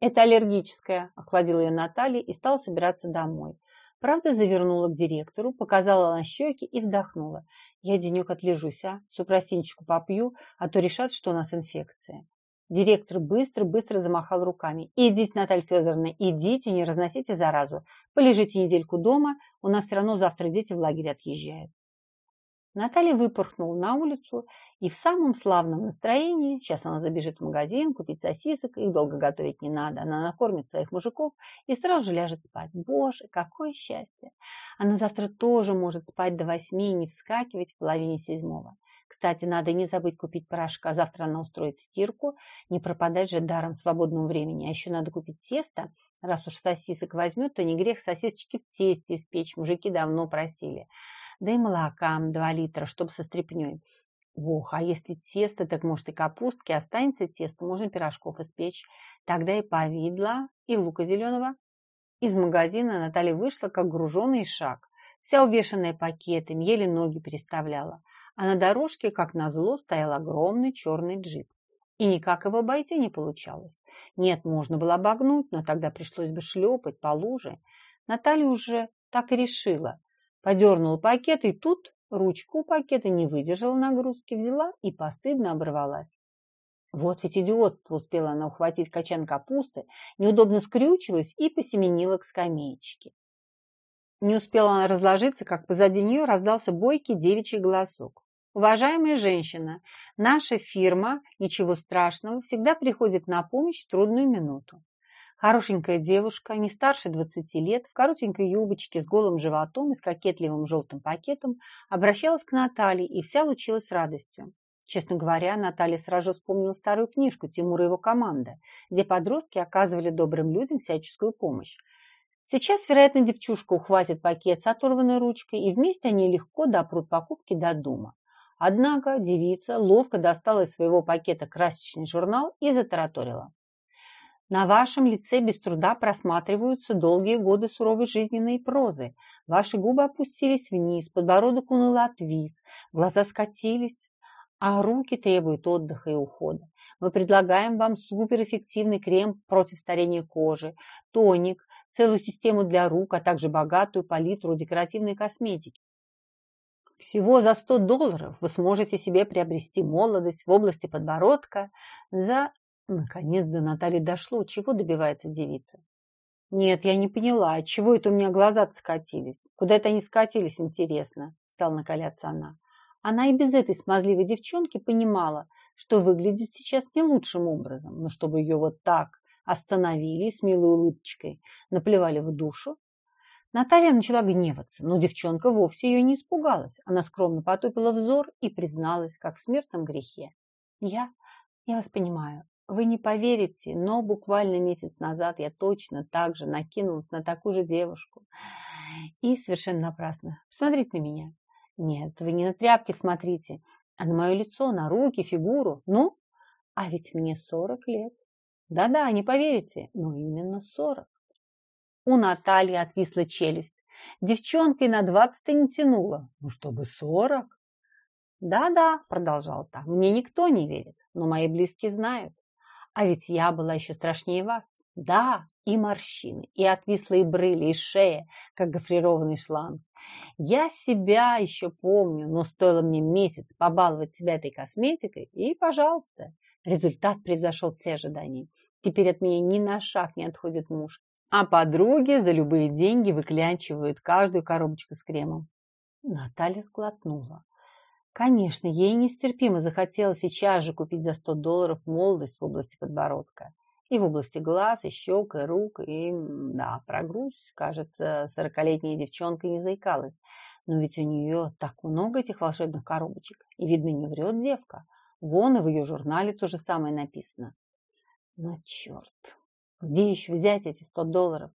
Это аллергическая, охладила ее Наталья и стала собираться домой. Правда, завернула к директору, показала на щеки и вздохнула. Я денек отлежусь, а? Супростинчику попью, а то решат, что у нас инфекция. Директор быстро-быстро замахал руками. «Идите, Наталья Федоровна, идите, не разносите заразу. Полежите недельку дома, у нас все равно завтра дети в лагерь отъезжают». Наталья выпорхнула на улицу и в самом славном настроении, сейчас она забежит в магазин, купить сосисок, их долго готовить не надо, она накормит своих мужиков и сразу же ляжет спать. Боже, какое счастье! Она завтра тоже может спать до восьми и не вскакивать в половине седьмого. Кстати, надо не забыть купить порошка, завтра она устроит стирку, не пропадать же даром свободного времени. А еще надо купить тесто, раз уж сосисок возьмет, то не грех сосисочки в тесте испечь, мужики давно просили да и молока 2 литра, чтобы со стряпней. Ох, а если тесто, так может и капустки, останется тесто, можно пирожков испечь. Тогда и повидла, и лука зеленого. Из магазина Наталья вышла, как груженный шаг. вся увешанная пакетами, еле ноги переставляла. А на дорожке, как назло, стоял огромный черный джип. И никак его обойти не получалось. Нет, можно было обогнуть, но тогда пришлось бы шлепать по луже. Наталья уже так и решила. Подернула пакет, и тут ручку пакета не выдержала нагрузки, взяла и постыдно оборвалась. Вот ведь идиотство успела она ухватить качан капусты, неудобно скрючилась и посеменила к скамеечке. Не успела она разложиться, как позади нее раздался бойкий девичий голосок. «Уважаемая женщина, наша фирма, ничего страшного, всегда приходит на помощь в трудную минуту. Хорошенькая девушка, не старше 20 лет, в коротенькой юбочке с голым животом и с кокетливым желтым пакетом, обращалась к Наталье и вся лучилась радостью. Честно говоря, Наталья сразу вспомнила старую книжку Тимура и его команда, где подростки оказывали добрым людям всяческую помощь. Сейчас, вероятно, девчушка ухватит пакет с оторванной ручкой, и вместе они легко допрут покупки до дома. Однако девица ловко достала из своего пакета красочный журнал и затараторила. На вашем лице без труда просматриваются долгие годы суровой жизненной прозы. Ваши губы опустились вниз, подбородок уныло отвис, глаза скатились, а руки требуют отдыха и ухода. Мы предлагаем вам суперэффективный крем против старения кожи, тоник, целую систему для рук, а также богатую палитру декоративной косметики. Всего за 100 долларов вы сможете себе приобрести молодость в области подбородка за Наконец до Натальи дошло, чего добивается девица. Нет, я не поняла, чего это у меня глаза скатились? Куда это они скатились, интересно? Стал накаляться она. Она и без этой смазливой девчонки понимала, что выглядит сейчас не лучшим образом, но чтобы ее вот так остановили с милой улыбочкой, наплевали в душу. Наталья начала гневаться, но девчонка вовсе ее не испугалась. Она скромно потупила взор и призналась, как в смертном грехе. Я, я вас понимаю, вы не поверите, но буквально месяц назад я точно так же накинулась на такую же девушку. И совершенно напрасно. Посмотрите на меня. Нет, вы не на тряпки смотрите, а на мое лицо, на руки, фигуру. Ну, а ведь мне сорок лет. Да-да, не поверите, но именно сорок. У Натальи отвисла челюсть. Девчонкой на двадцать не тянула. Ну, чтобы сорок. Да-да, продолжал та, мне никто не верит, но мои близкие знают. А ведь я была еще страшнее вас. Да, и морщины, и отвислые брыли, и шея, как гофрированный шланг. Я себя еще помню, но стоило мне месяц побаловать себя этой косметикой, и, пожалуйста, результат превзошел все ожидания. Теперь от меня ни на шаг не отходит муж. А подруги за любые деньги выклянчивают каждую коробочку с кремом. Наталья сглотнула. Конечно, ей нестерпимо захотелось сейчас же купить за 100 долларов молодость в области подбородка. И в области глаз, и щек, и рук, и, да, про грудь, кажется, сорокалетняя девчонка не заикалась. Но ведь у нее так много этих волшебных коробочек. И, видно, не врет девка. Вон и в ее журнале то же самое написано. Но черт, где еще взять эти 100 долларов?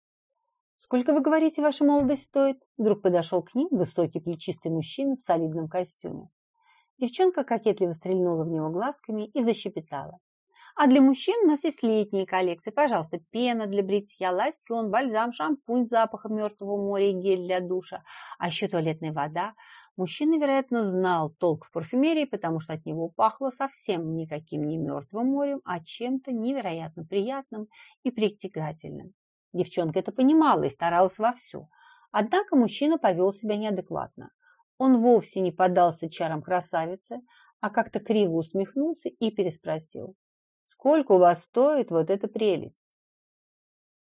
«Сколько, вы говорите, ваша молодость стоит?» Вдруг подошел к ним высокий плечистый мужчина в солидном костюме. Девчонка кокетливо стрельнула в него глазками и защепетала. А для мужчин у нас есть летние коллекции. Пожалуйста, пена для бритья, лосьон, бальзам, шампунь с запахом мертвого моря и гель для душа. А еще туалетная вода. Мужчина, вероятно, знал толк в парфюмерии, потому что от него пахло совсем никаким не мертвым морем, а чем-то невероятно приятным и притягательным. Девчонка это понимала и старалась вовсю. Однако мужчина повел себя неадекватно. Он вовсе не поддался чарам красавицы, а как-то криво усмехнулся и переспросил. «Сколько у вас стоит вот эта прелесть?»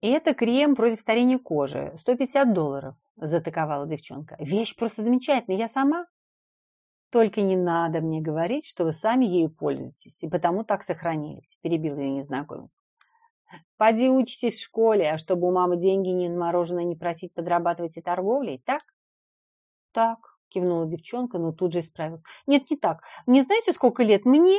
«Это крем против старения кожи, 150 долларов», – затаковала девчонка. «Вещь просто замечательная, я сама». «Только не надо мне говорить, что вы сами ею пользуетесь, и потому так сохранились», – перебил ее незнакомец. «Поди учитесь в школе, а чтобы у мамы деньги не на мороженое не просить, подрабатывайте торговлей, так?» «Так», кивнула девчонка, но тут же исправилась. Нет, не так. Не знаете, сколько лет мне?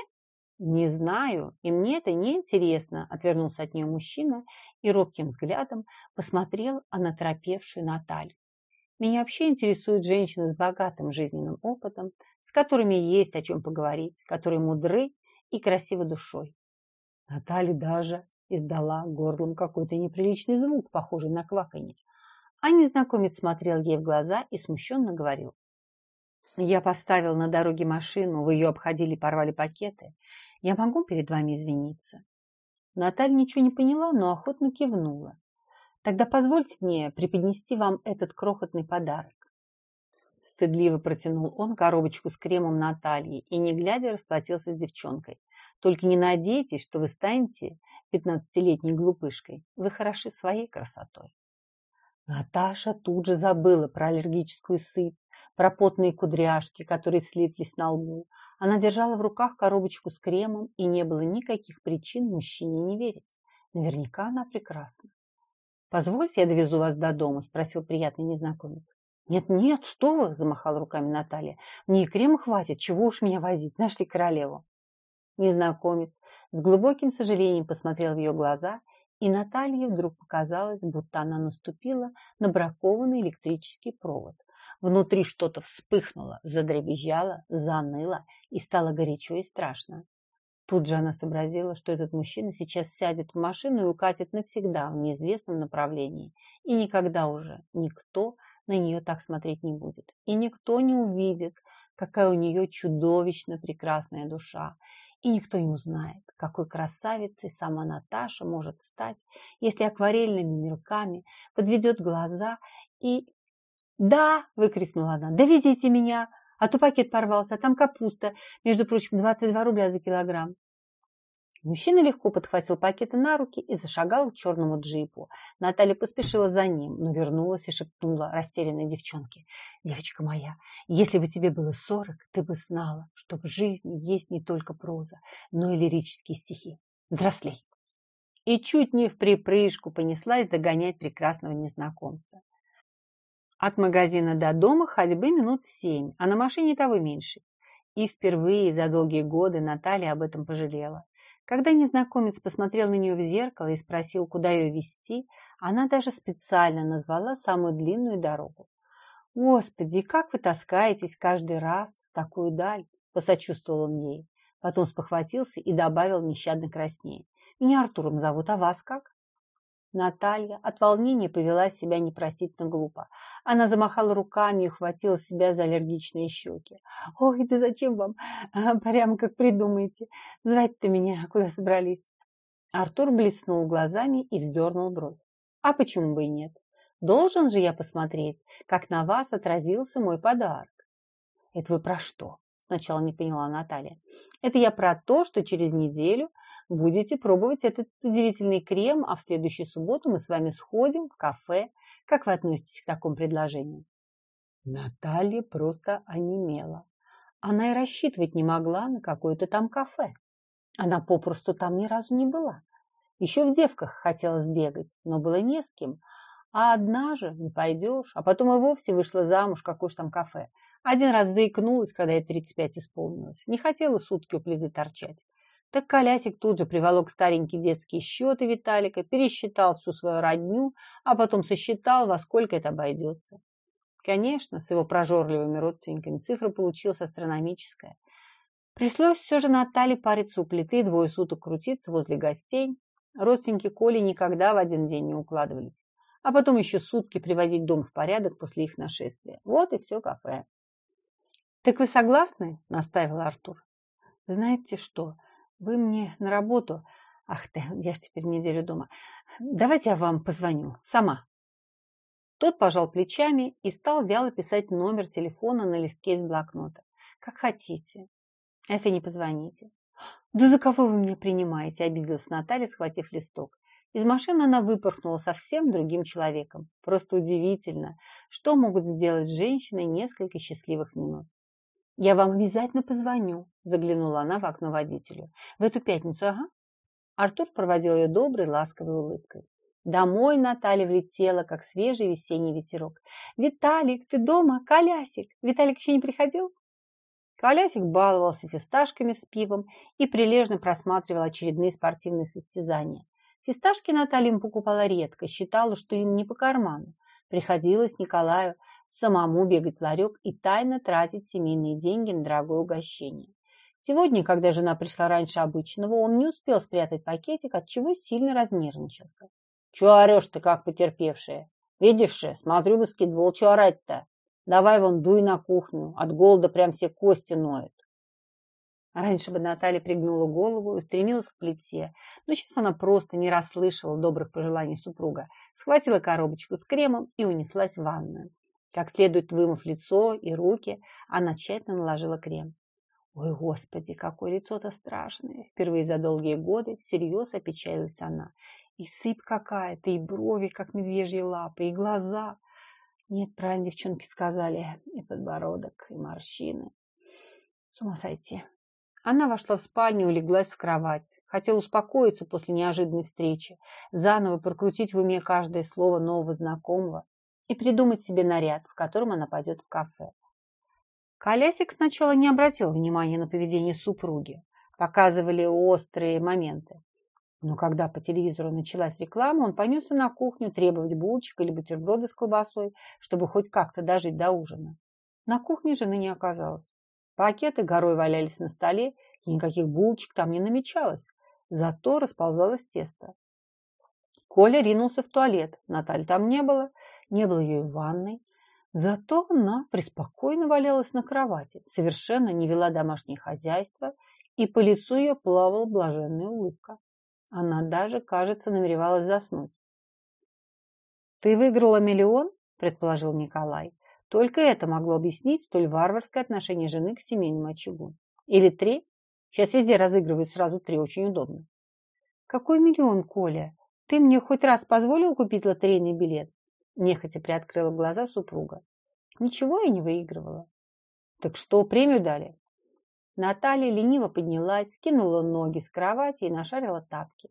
Не знаю, и мне это не интересно, отвернулся от нее мужчина и робким взглядом посмотрел на наторопевшую Наталью. Меня вообще интересуют женщины с богатым жизненным опытом, с которыми есть о чем поговорить, которые мудры и красивы душой. Наталья даже издала горлом какой-то неприличный звук, похожий на кваканье. А незнакомец смотрел ей в глаза и смущенно говорил. Я поставил на дороге машину, вы ее обходили порвали пакеты. Я могу перед вами извиниться? Наталья ничего не поняла, но охотно кивнула. Тогда позвольте мне преподнести вам этот крохотный подарок. Стыдливо протянул он коробочку с кремом Натальи и, не глядя, расплатился с девчонкой. Только не надейтесь, что вы станете пятнадцатилетней глупышкой. Вы хороши своей красотой. Наташа тут же забыла про аллергическую сыпь, про потные кудряшки, которые слиплись на лбу. Она держала в руках коробочку с кремом, и не было никаких причин мужчине не верить. Наверняка она прекрасна. «Позвольте, я довезу вас до дома?» – спросил приятный незнакомец. «Нет-нет, что вы!» – замахала руками Наталья. «Мне и крема хватит, чего уж меня возить, нашли королеву!» Незнакомец с глубоким сожалением посмотрел в ее глаза, и Наталье вдруг показалось, будто она наступила на бракованный электрический провод. Внутри что-то вспыхнуло, задребезжало, заныло и стало горячо и страшно. Тут же она сообразила, что этот мужчина сейчас сядет в машину и укатит навсегда в неизвестном направлении. И никогда уже никто на нее так смотреть не будет. И никто не увидит, какая у нее чудовищно прекрасная душа. И никто не узнает, какой красавицей сама Наташа может стать, если акварельными мелками подведет глаза и... «Да!» – выкрикнула она. «Довезите меня!» А то пакет порвался, там капуста, между прочим, 22 рубля за килограмм. Мужчина легко подхватил пакеты на руки и зашагал к черному джипу. Наталья поспешила за ним, но вернулась и шепнула растерянной девчонке. «Девочка моя, если бы тебе было сорок, ты бы знала, что в жизни есть не только проза, но и лирические стихи. Взрослей!» И чуть не в припрыжку понеслась догонять прекрасного незнакомца. От магазина до дома ходьбы минут семь, а на машине того меньше. И впервые за долгие годы Наталья об этом пожалела. Когда незнакомец посмотрел на нее в зеркало и спросил, куда ее везти, она даже специально назвала самую длинную дорогу. «Господи, как вы таскаетесь каждый раз в такую даль!» – посочувствовал он ей. Потом спохватился и добавил нещадно краснее. «Меня Артуром зовут, а вас как?» Наталья от волнения повела себя непростительно глупо. Она замахала руками и ухватила себя за аллергичные щеки. «Ой, да зачем вам? Прямо как придумаете. Звать-то меня куда собрались?» Артур блеснул глазами и вздернул бровь. «А почему бы и нет? Должен же я посмотреть, как на вас отразился мой подарок». «Это вы про что?» Сначала не поняла Наталья. «Это я про то, что через неделю будете пробовать этот удивительный крем, а в следующую субботу мы с вами сходим в кафе. Как вы относитесь к такому предложению? Наталья просто онемела. Она и рассчитывать не могла на какое-то там кафе. Она попросту там ни разу не была. Еще в девках хотела сбегать, но было не с кем. А одна же не пойдешь. А потом и вовсе вышла замуж, какое уж там кафе. Один раз заикнулась, когда ей 35 исполнилось. Не хотела сутки у плиты торчать. Так Колясик тут же приволок старенькие детские счеты Виталика, пересчитал всю свою родню, а потом сосчитал, во сколько это обойдется. Конечно, с его прожорливыми родственниками цифра получилась астрономическая. Пришлось все же Наталье париться у плиты, двое суток крутиться возле гостей. Родственники Коли никогда в один день не укладывались. А потом еще сутки привозить дом в порядок после их нашествия. Вот и все кафе. «Так вы согласны?» – настаивал Артур. «Знаете что?» Вы мне на работу. Ах ты, я ж теперь неделю дома. Давайте я вам позвоню. Сама. Тот пожал плечами и стал вяло писать номер телефона на листке из блокнота. Как хотите. А если не позвоните? Да за кого вы меня принимаете? Обиделась Наталья, схватив листок. Из машины она выпорхнула совсем другим человеком. Просто удивительно, что могут сделать с женщиной несколько счастливых минут. «Я вам обязательно позвоню», – заглянула она в окно водителю. «В эту пятницу, ага». Артур проводил ее доброй, ласковой улыбкой. Домой Наталья влетела, как свежий весенний ветерок. «Виталик, ты дома? Колясик! Виталик еще не приходил?» Колясик баловался фисташками с пивом и прилежно просматривал очередные спортивные состязания. Фисташки Наталья им покупала редко, считала, что им не по карману. Приходилось Николаю самому бегать ларек и тайно тратить семейные деньги на дорогое угощение. Сегодня, когда жена пришла раньше обычного, он не успел спрятать пакетик, от чего сильно разнервничался. «Чего орешь ты, как потерпевшая?» Видишь же, смотрю баскетбол, что орать-то? Давай вон дуй на кухню, от голода прям все кости ноют. Раньше бы Наталья пригнула голову и устремилась к плите, но сейчас она просто не расслышала добрых пожеланий супруга, схватила коробочку с кремом и унеслась в ванную. Как следует вымыв лицо и руки, она тщательно наложила крем. Ой, господи, какое лицо-то страшное! Впервые за долгие годы всерьез опечалилась она. И сыпь какая-то, и брови, как медвежьи лапы, и глаза. Нет, правильно девчонки сказали, и подбородок, и морщины. С ума сойти. Она вошла в спальню и улеглась в кровать. Хотела успокоиться после неожиданной встречи, заново прокрутить в уме каждое слово нового знакомого и придумать себе наряд, в котором она пойдет в кафе. Колясик сначала не обратил внимания на поведение супруги. Показывали острые моменты. Но когда по телевизору началась реклама, он понесся на кухню требовать булочек или бутерброды с колбасой, чтобы хоть как-то дожить до ужина. На кухне жены не оказалось. Пакеты горой валялись на столе, и никаких булочек там не намечалось. Зато расползалось тесто. Коля ринулся в туалет. Натальи там не было, не было ее и в ванной. Зато она преспокойно валялась на кровати, совершенно не вела домашнее хозяйство, и по лицу ее плавала блаженная улыбка. Она даже, кажется, намеревалась заснуть. «Ты выиграла миллион?» – предположил Николай. Только это могло объяснить столь варварское отношение жены к семейному очагу. Или три? Сейчас везде разыгрывают сразу три, очень удобно. Какой миллион, Коля? Ты мне хоть раз позволил купить лотерейный билет? Нехотя приоткрыла глаза супруга. Ничего я не выигрывала. Так что, премию дали? Наталья лениво поднялась, скинула ноги с кровати и нашарила тапки.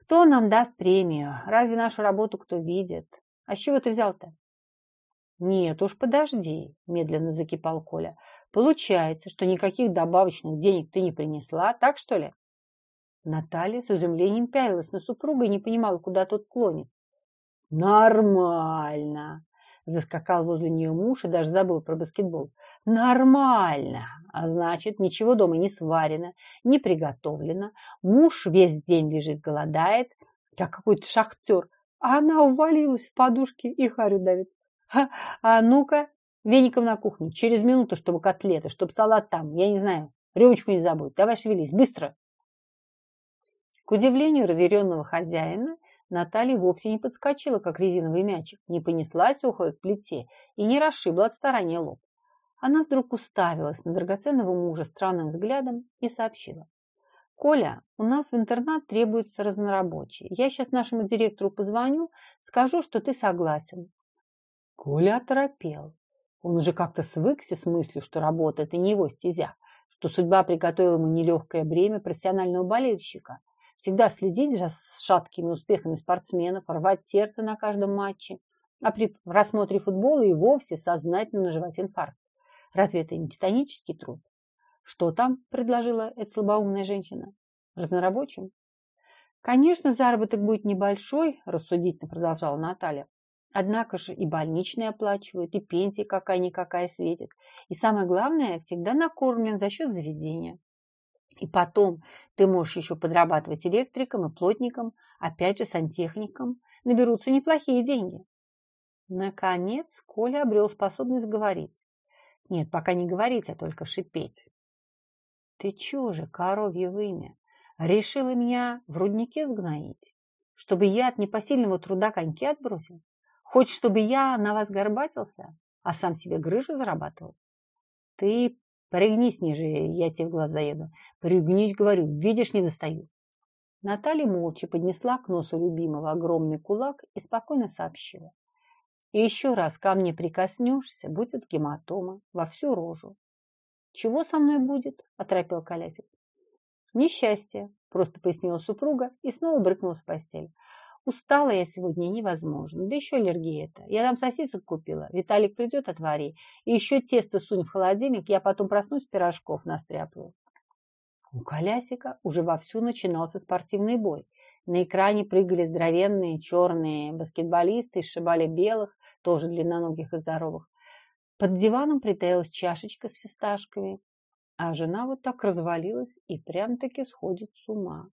Кто нам даст премию? Разве нашу работу кто видит? А с чего ты взял-то? «Нет уж, подожди», – медленно закипал Коля. «Получается, что никаких добавочных денег ты не принесла, так что ли?» Наталья с изумлением пялилась на супруга и не понимала, куда тот клонит. «Нормально!» – заскакал возле нее муж и даже забыл про баскетбол. «Нормально! А значит, ничего дома не сварено, не приготовлено. Муж весь день лежит, голодает, как какой-то шахтер, а она увалилась в подушки и харю давит. А ну-ка, веником на кухню. Через минуту, чтобы котлеты, чтобы салат там. Я не знаю. Рюмочку не забудь. Давай шевелись. Быстро. К удивлению разъяренного хозяина, Наталья вовсе не подскочила, как резиновый мячик, не понеслась ухой к плите и не расшибла от старания лоб. Она вдруг уставилась на драгоценного мужа странным взглядом и сообщила. «Коля, у нас в интернат требуется разнорабочий. Я сейчас нашему директору позвоню, скажу, что ты согласен. Коля оторопел. Он уже как-то свыкся с мыслью, что работа – это не его стезя, что судьба приготовила ему нелегкое бремя профессионального болельщика. Всегда следить за шаткими успехами спортсменов, рвать сердце на каждом матче, а при рассмотре футбола и вовсе сознательно наживать инфаркт. Разве это не титанический труд? Что там, предложила эта слабоумная женщина? Разнорабочим? Конечно, заработок будет небольшой, рассудительно продолжала Наталья. Однако же и больничные оплачивают, и пенсия какая-никакая светит. И самое главное, всегда накормлен за счет заведения. И потом ты можешь еще подрабатывать электриком и плотником, опять же сантехником. Наберутся неплохие деньги. Наконец Коля обрел способность говорить. Нет, пока не говорить, а только шипеть. Ты че же, коровье вымя, решила меня в руднике сгноить, чтобы я от непосильного труда коньки отбросил? Хочешь, чтобы я на вас горбатился, а сам себе грыжу зарабатывал? Ты пригнись ниже, я тебе в глаз заеду. Пригнись, говорю, видишь, не достаю. Наталья молча поднесла к носу любимого огромный кулак и спокойно сообщила. И еще раз ко мне прикоснешься, будет гематома во всю рожу. Чего со мной будет? Оторопел Колясик. Несчастье, просто пояснила супруга и снова брыкнулась в постель. Устала я сегодня невозможно. Да еще аллергия это. Я там сосисок купила. Виталик придет, отвари. И еще тесто сунь в холодильник, я потом проснусь, пирожков настряплю. У Колясика уже вовсю начинался спортивный бой. На экране прыгали здоровенные черные баскетболисты, сшибали белых, тоже длинноногих и здоровых. Под диваном притаилась чашечка с фисташками, а жена вот так развалилась и прям-таки сходит с ума.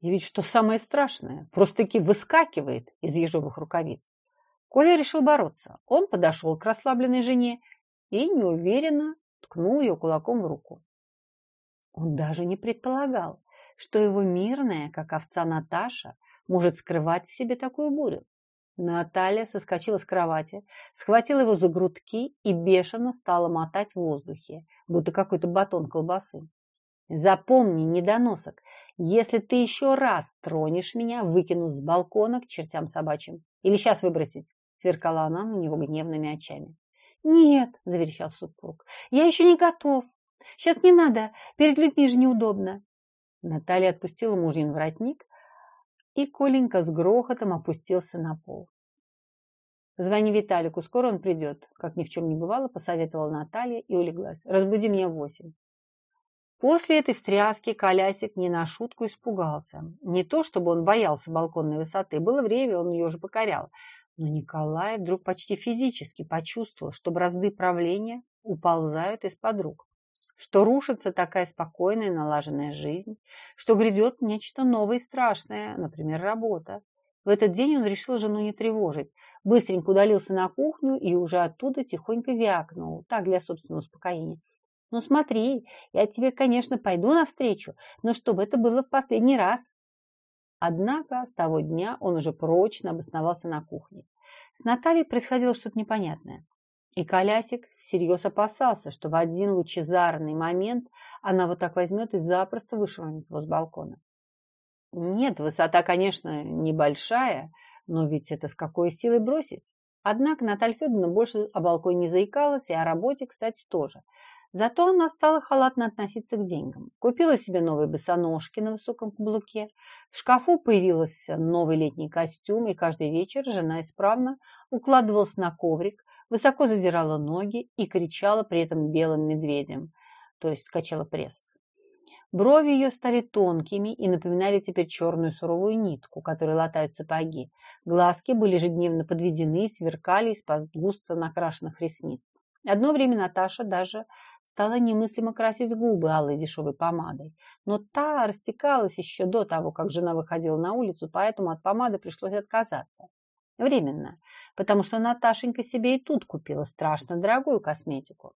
И ведь что самое страшное, просто-таки выскакивает из ежовых рукавиц. Коля решил бороться. Он подошел к расслабленной жене и неуверенно ткнул ее кулаком в руку. Он даже не предполагал, что его мирная, как овца Наташа, может скрывать в себе такую бурю. Наталья соскочила с кровати, схватила его за грудки и бешено стала мотать в воздухе, будто какой-то батон колбасы. «Запомни, недоносок, если ты еще раз тронешь меня, выкину с балкона к чертям собачьим. Или сейчас выбросить?» сверкала она на него гневными очами. «Нет!» – заверещал супруг. «Я еще не готов. Сейчас не надо, перед людьми же неудобно». Наталья отпустила мужин воротник, и Коленька с грохотом опустился на пол. «Звони Виталику, скоро он придет», – как ни в чем не бывало, посоветовала Наталья и улеглась. «Разбуди меня в восемь». После этой встряски Колясик не на шутку испугался. Не то, чтобы он боялся балконной высоты. Было время, он ее уже покорял. Но Николай вдруг почти физически почувствовал, что бразды правления уползают из-под рук что рушится такая спокойная налаженная жизнь, что грядет нечто новое и страшное, например, работа. В этот день он решил жену не тревожить, быстренько удалился на кухню и уже оттуда тихонько вякнул, так для собственного успокоения. «Ну смотри, я тебе, конечно, пойду навстречу, но чтобы это было в последний раз». Однако с того дня он уже прочно обосновался на кухне. С Натальей происходило что-то непонятное. И Колясик всерьез опасался, что в один лучезарный момент она вот так возьмет и запросто вышвырнет его с балкона. Нет, высота, конечно, небольшая, но ведь это с какой силой бросить? Однако Наталья Федоровна больше о балконе не заикалась, и о работе, кстати, тоже. Зато она стала халатно относиться к деньгам. Купила себе новые босоножки на высоком каблуке. В шкафу появился новый летний костюм, и каждый вечер жена исправно укладывалась на коврик, высоко задирала ноги и кричала при этом белым медведем, то есть качала пресс. Брови ее стали тонкими и напоминали теперь черную суровую нитку, которой латают сапоги. Глазки были ежедневно подведены и сверкали из-под густо накрашенных ресниц. Одно время Наташа даже стала немыслимо красить губы алой дешевой помадой. Но та растекалась еще до того, как жена выходила на улицу, поэтому от помады пришлось отказаться. Временно, потому что Наташенька себе и тут купила страшно дорогую косметику.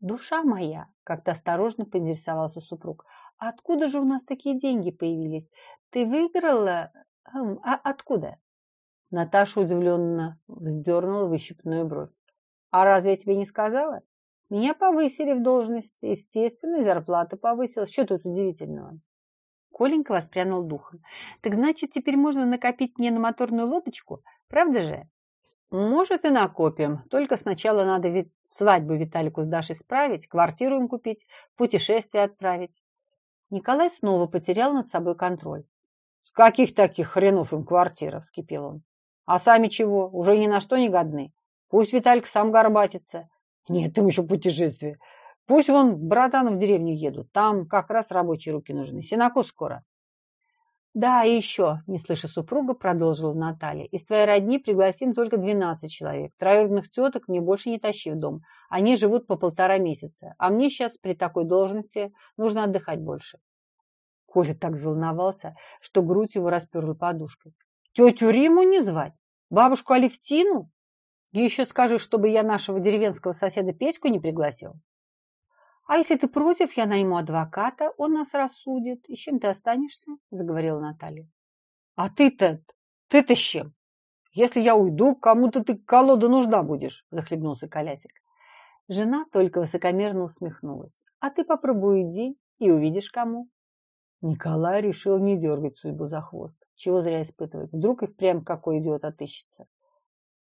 «Душа моя!» – как-то осторожно поинтересовался супруг. «А откуда же у нас такие деньги появились? Ты выиграла? Хм, а откуда?» Наташа удивленно вздернула выщипную бровь. «А разве я тебе не сказала? Меня повысили в должности, естественно, и зарплата повысилась. Что тут удивительного?» Коленька воспрянул духом. «Так значит, теперь можно накопить мне на моторную лодочку? Правда же?» «Может, и накопим. Только сначала надо ведь свадьбу Виталику с Дашей справить, квартиру им купить, путешествие отправить». Николай снова потерял над собой контроль. «С каких таких хренов им квартира?» – вскипел он. «А сами чего? Уже ни на что не годны. Пусть Виталька сам горбатится. Нет, им еще путешествие. Пусть вон братаны в деревню едут, там как раз рабочие руки нужны. Синокос скоро. Да, и еще, не слыша супруга, продолжила Наталья. Из твоей родни пригласим только 12 человек. Троюродных теток мне больше не тащи в дом. Они живут по полтора месяца. А мне сейчас при такой должности нужно отдыхать больше. Коля так заволновался, что грудь его расперла подушкой. Тетю Риму не звать? Бабушку Алевтину? Еще скажи, чтобы я нашего деревенского соседа Петьку не пригласил. «А если ты против, я найму адвоката, он нас рассудит. И чем ты останешься?» – заговорила Наталья. «А ты-то, ты-то с чем? Если я уйду, кому-то ты колода нужна будешь», – захлебнулся Колясик. Жена только высокомерно усмехнулась. «А ты попробуй иди и увидишь, кому». Николай решил не дергать судьбу за хвост. Чего зря испытывать? Вдруг и впрямь какой идиот отыщется.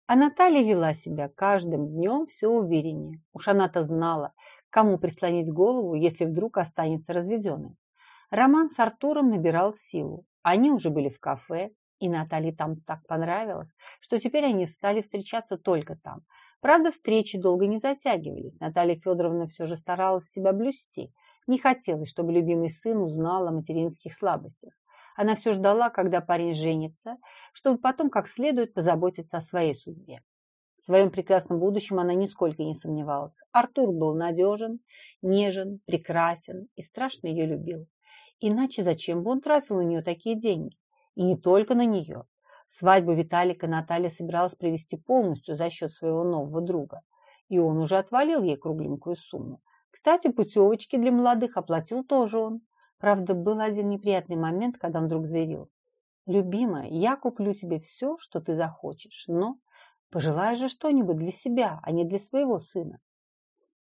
А Наталья вела себя каждым днем все увереннее. Уж она-то знала, кому прислонить голову, если вдруг останется разведенным. Роман с Артуром набирал силу. Они уже были в кафе, и Наталье там так понравилось, что теперь они стали встречаться только там. Правда, встречи долго не затягивались. Наталья Федоровна все же старалась себя блюсти. Не хотелось, чтобы любимый сын узнал о материнских слабостях. Она все ждала, когда парень женится, чтобы потом как следует позаботиться о своей судьбе. В своем прекрасном будущем она нисколько не сомневалась. Артур был надежен, нежен, прекрасен и страшно ее любил. Иначе зачем бы он тратил на нее такие деньги? И не только на нее. Свадьбу Виталика Наталья собиралась провести полностью за счет своего нового друга, и он уже отвалил ей кругленькую сумму. Кстати, путевочки для молодых оплатил тоже он. Правда, был один неприятный момент, когда он вдруг заявил. «Любимая, я куплю тебе все, что ты захочешь, но пожелай же что-нибудь для себя, а не для своего сына».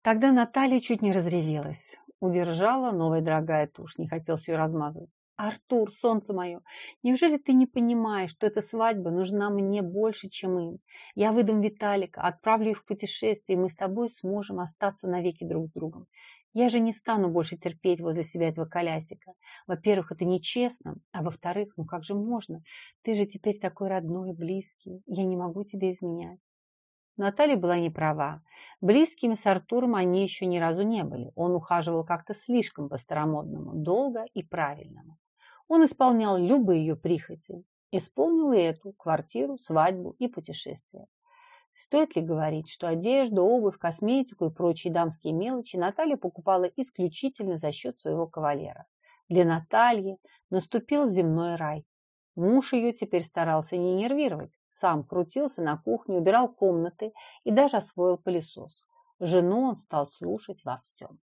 Тогда Наталья чуть не разревелась. Удержала новая дорогая тушь, не хотел ее размазывать. Артур, солнце мое, неужели ты не понимаешь, что эта свадьба нужна мне больше, чем им? Я выдам Виталика, отправлю их в путешествие, и мы с тобой сможем остаться навеки друг с другом. Я же не стану больше терпеть возле себя этого колясика. Во-первых, это нечестно, а во-вторых, ну как же можно? Ты же теперь такой родной, близкий, я не могу тебе изменять. Наталья была не права. Близкими с Артуром они еще ни разу не были. Он ухаживал как-то слишком по-старомодному, долго и правильному. Он исполнял любые ее прихоти. Исполнил и эту, квартиру, свадьбу и путешествие. Стоит ли говорить, что одежду, обувь, косметику и прочие дамские мелочи Наталья покупала исключительно за счет своего кавалера. Для Натальи наступил земной рай. Муж ее теперь старался не нервировать, сам крутился на кухне, убирал комнаты и даже освоил пылесос. Жену он стал слушать во всем.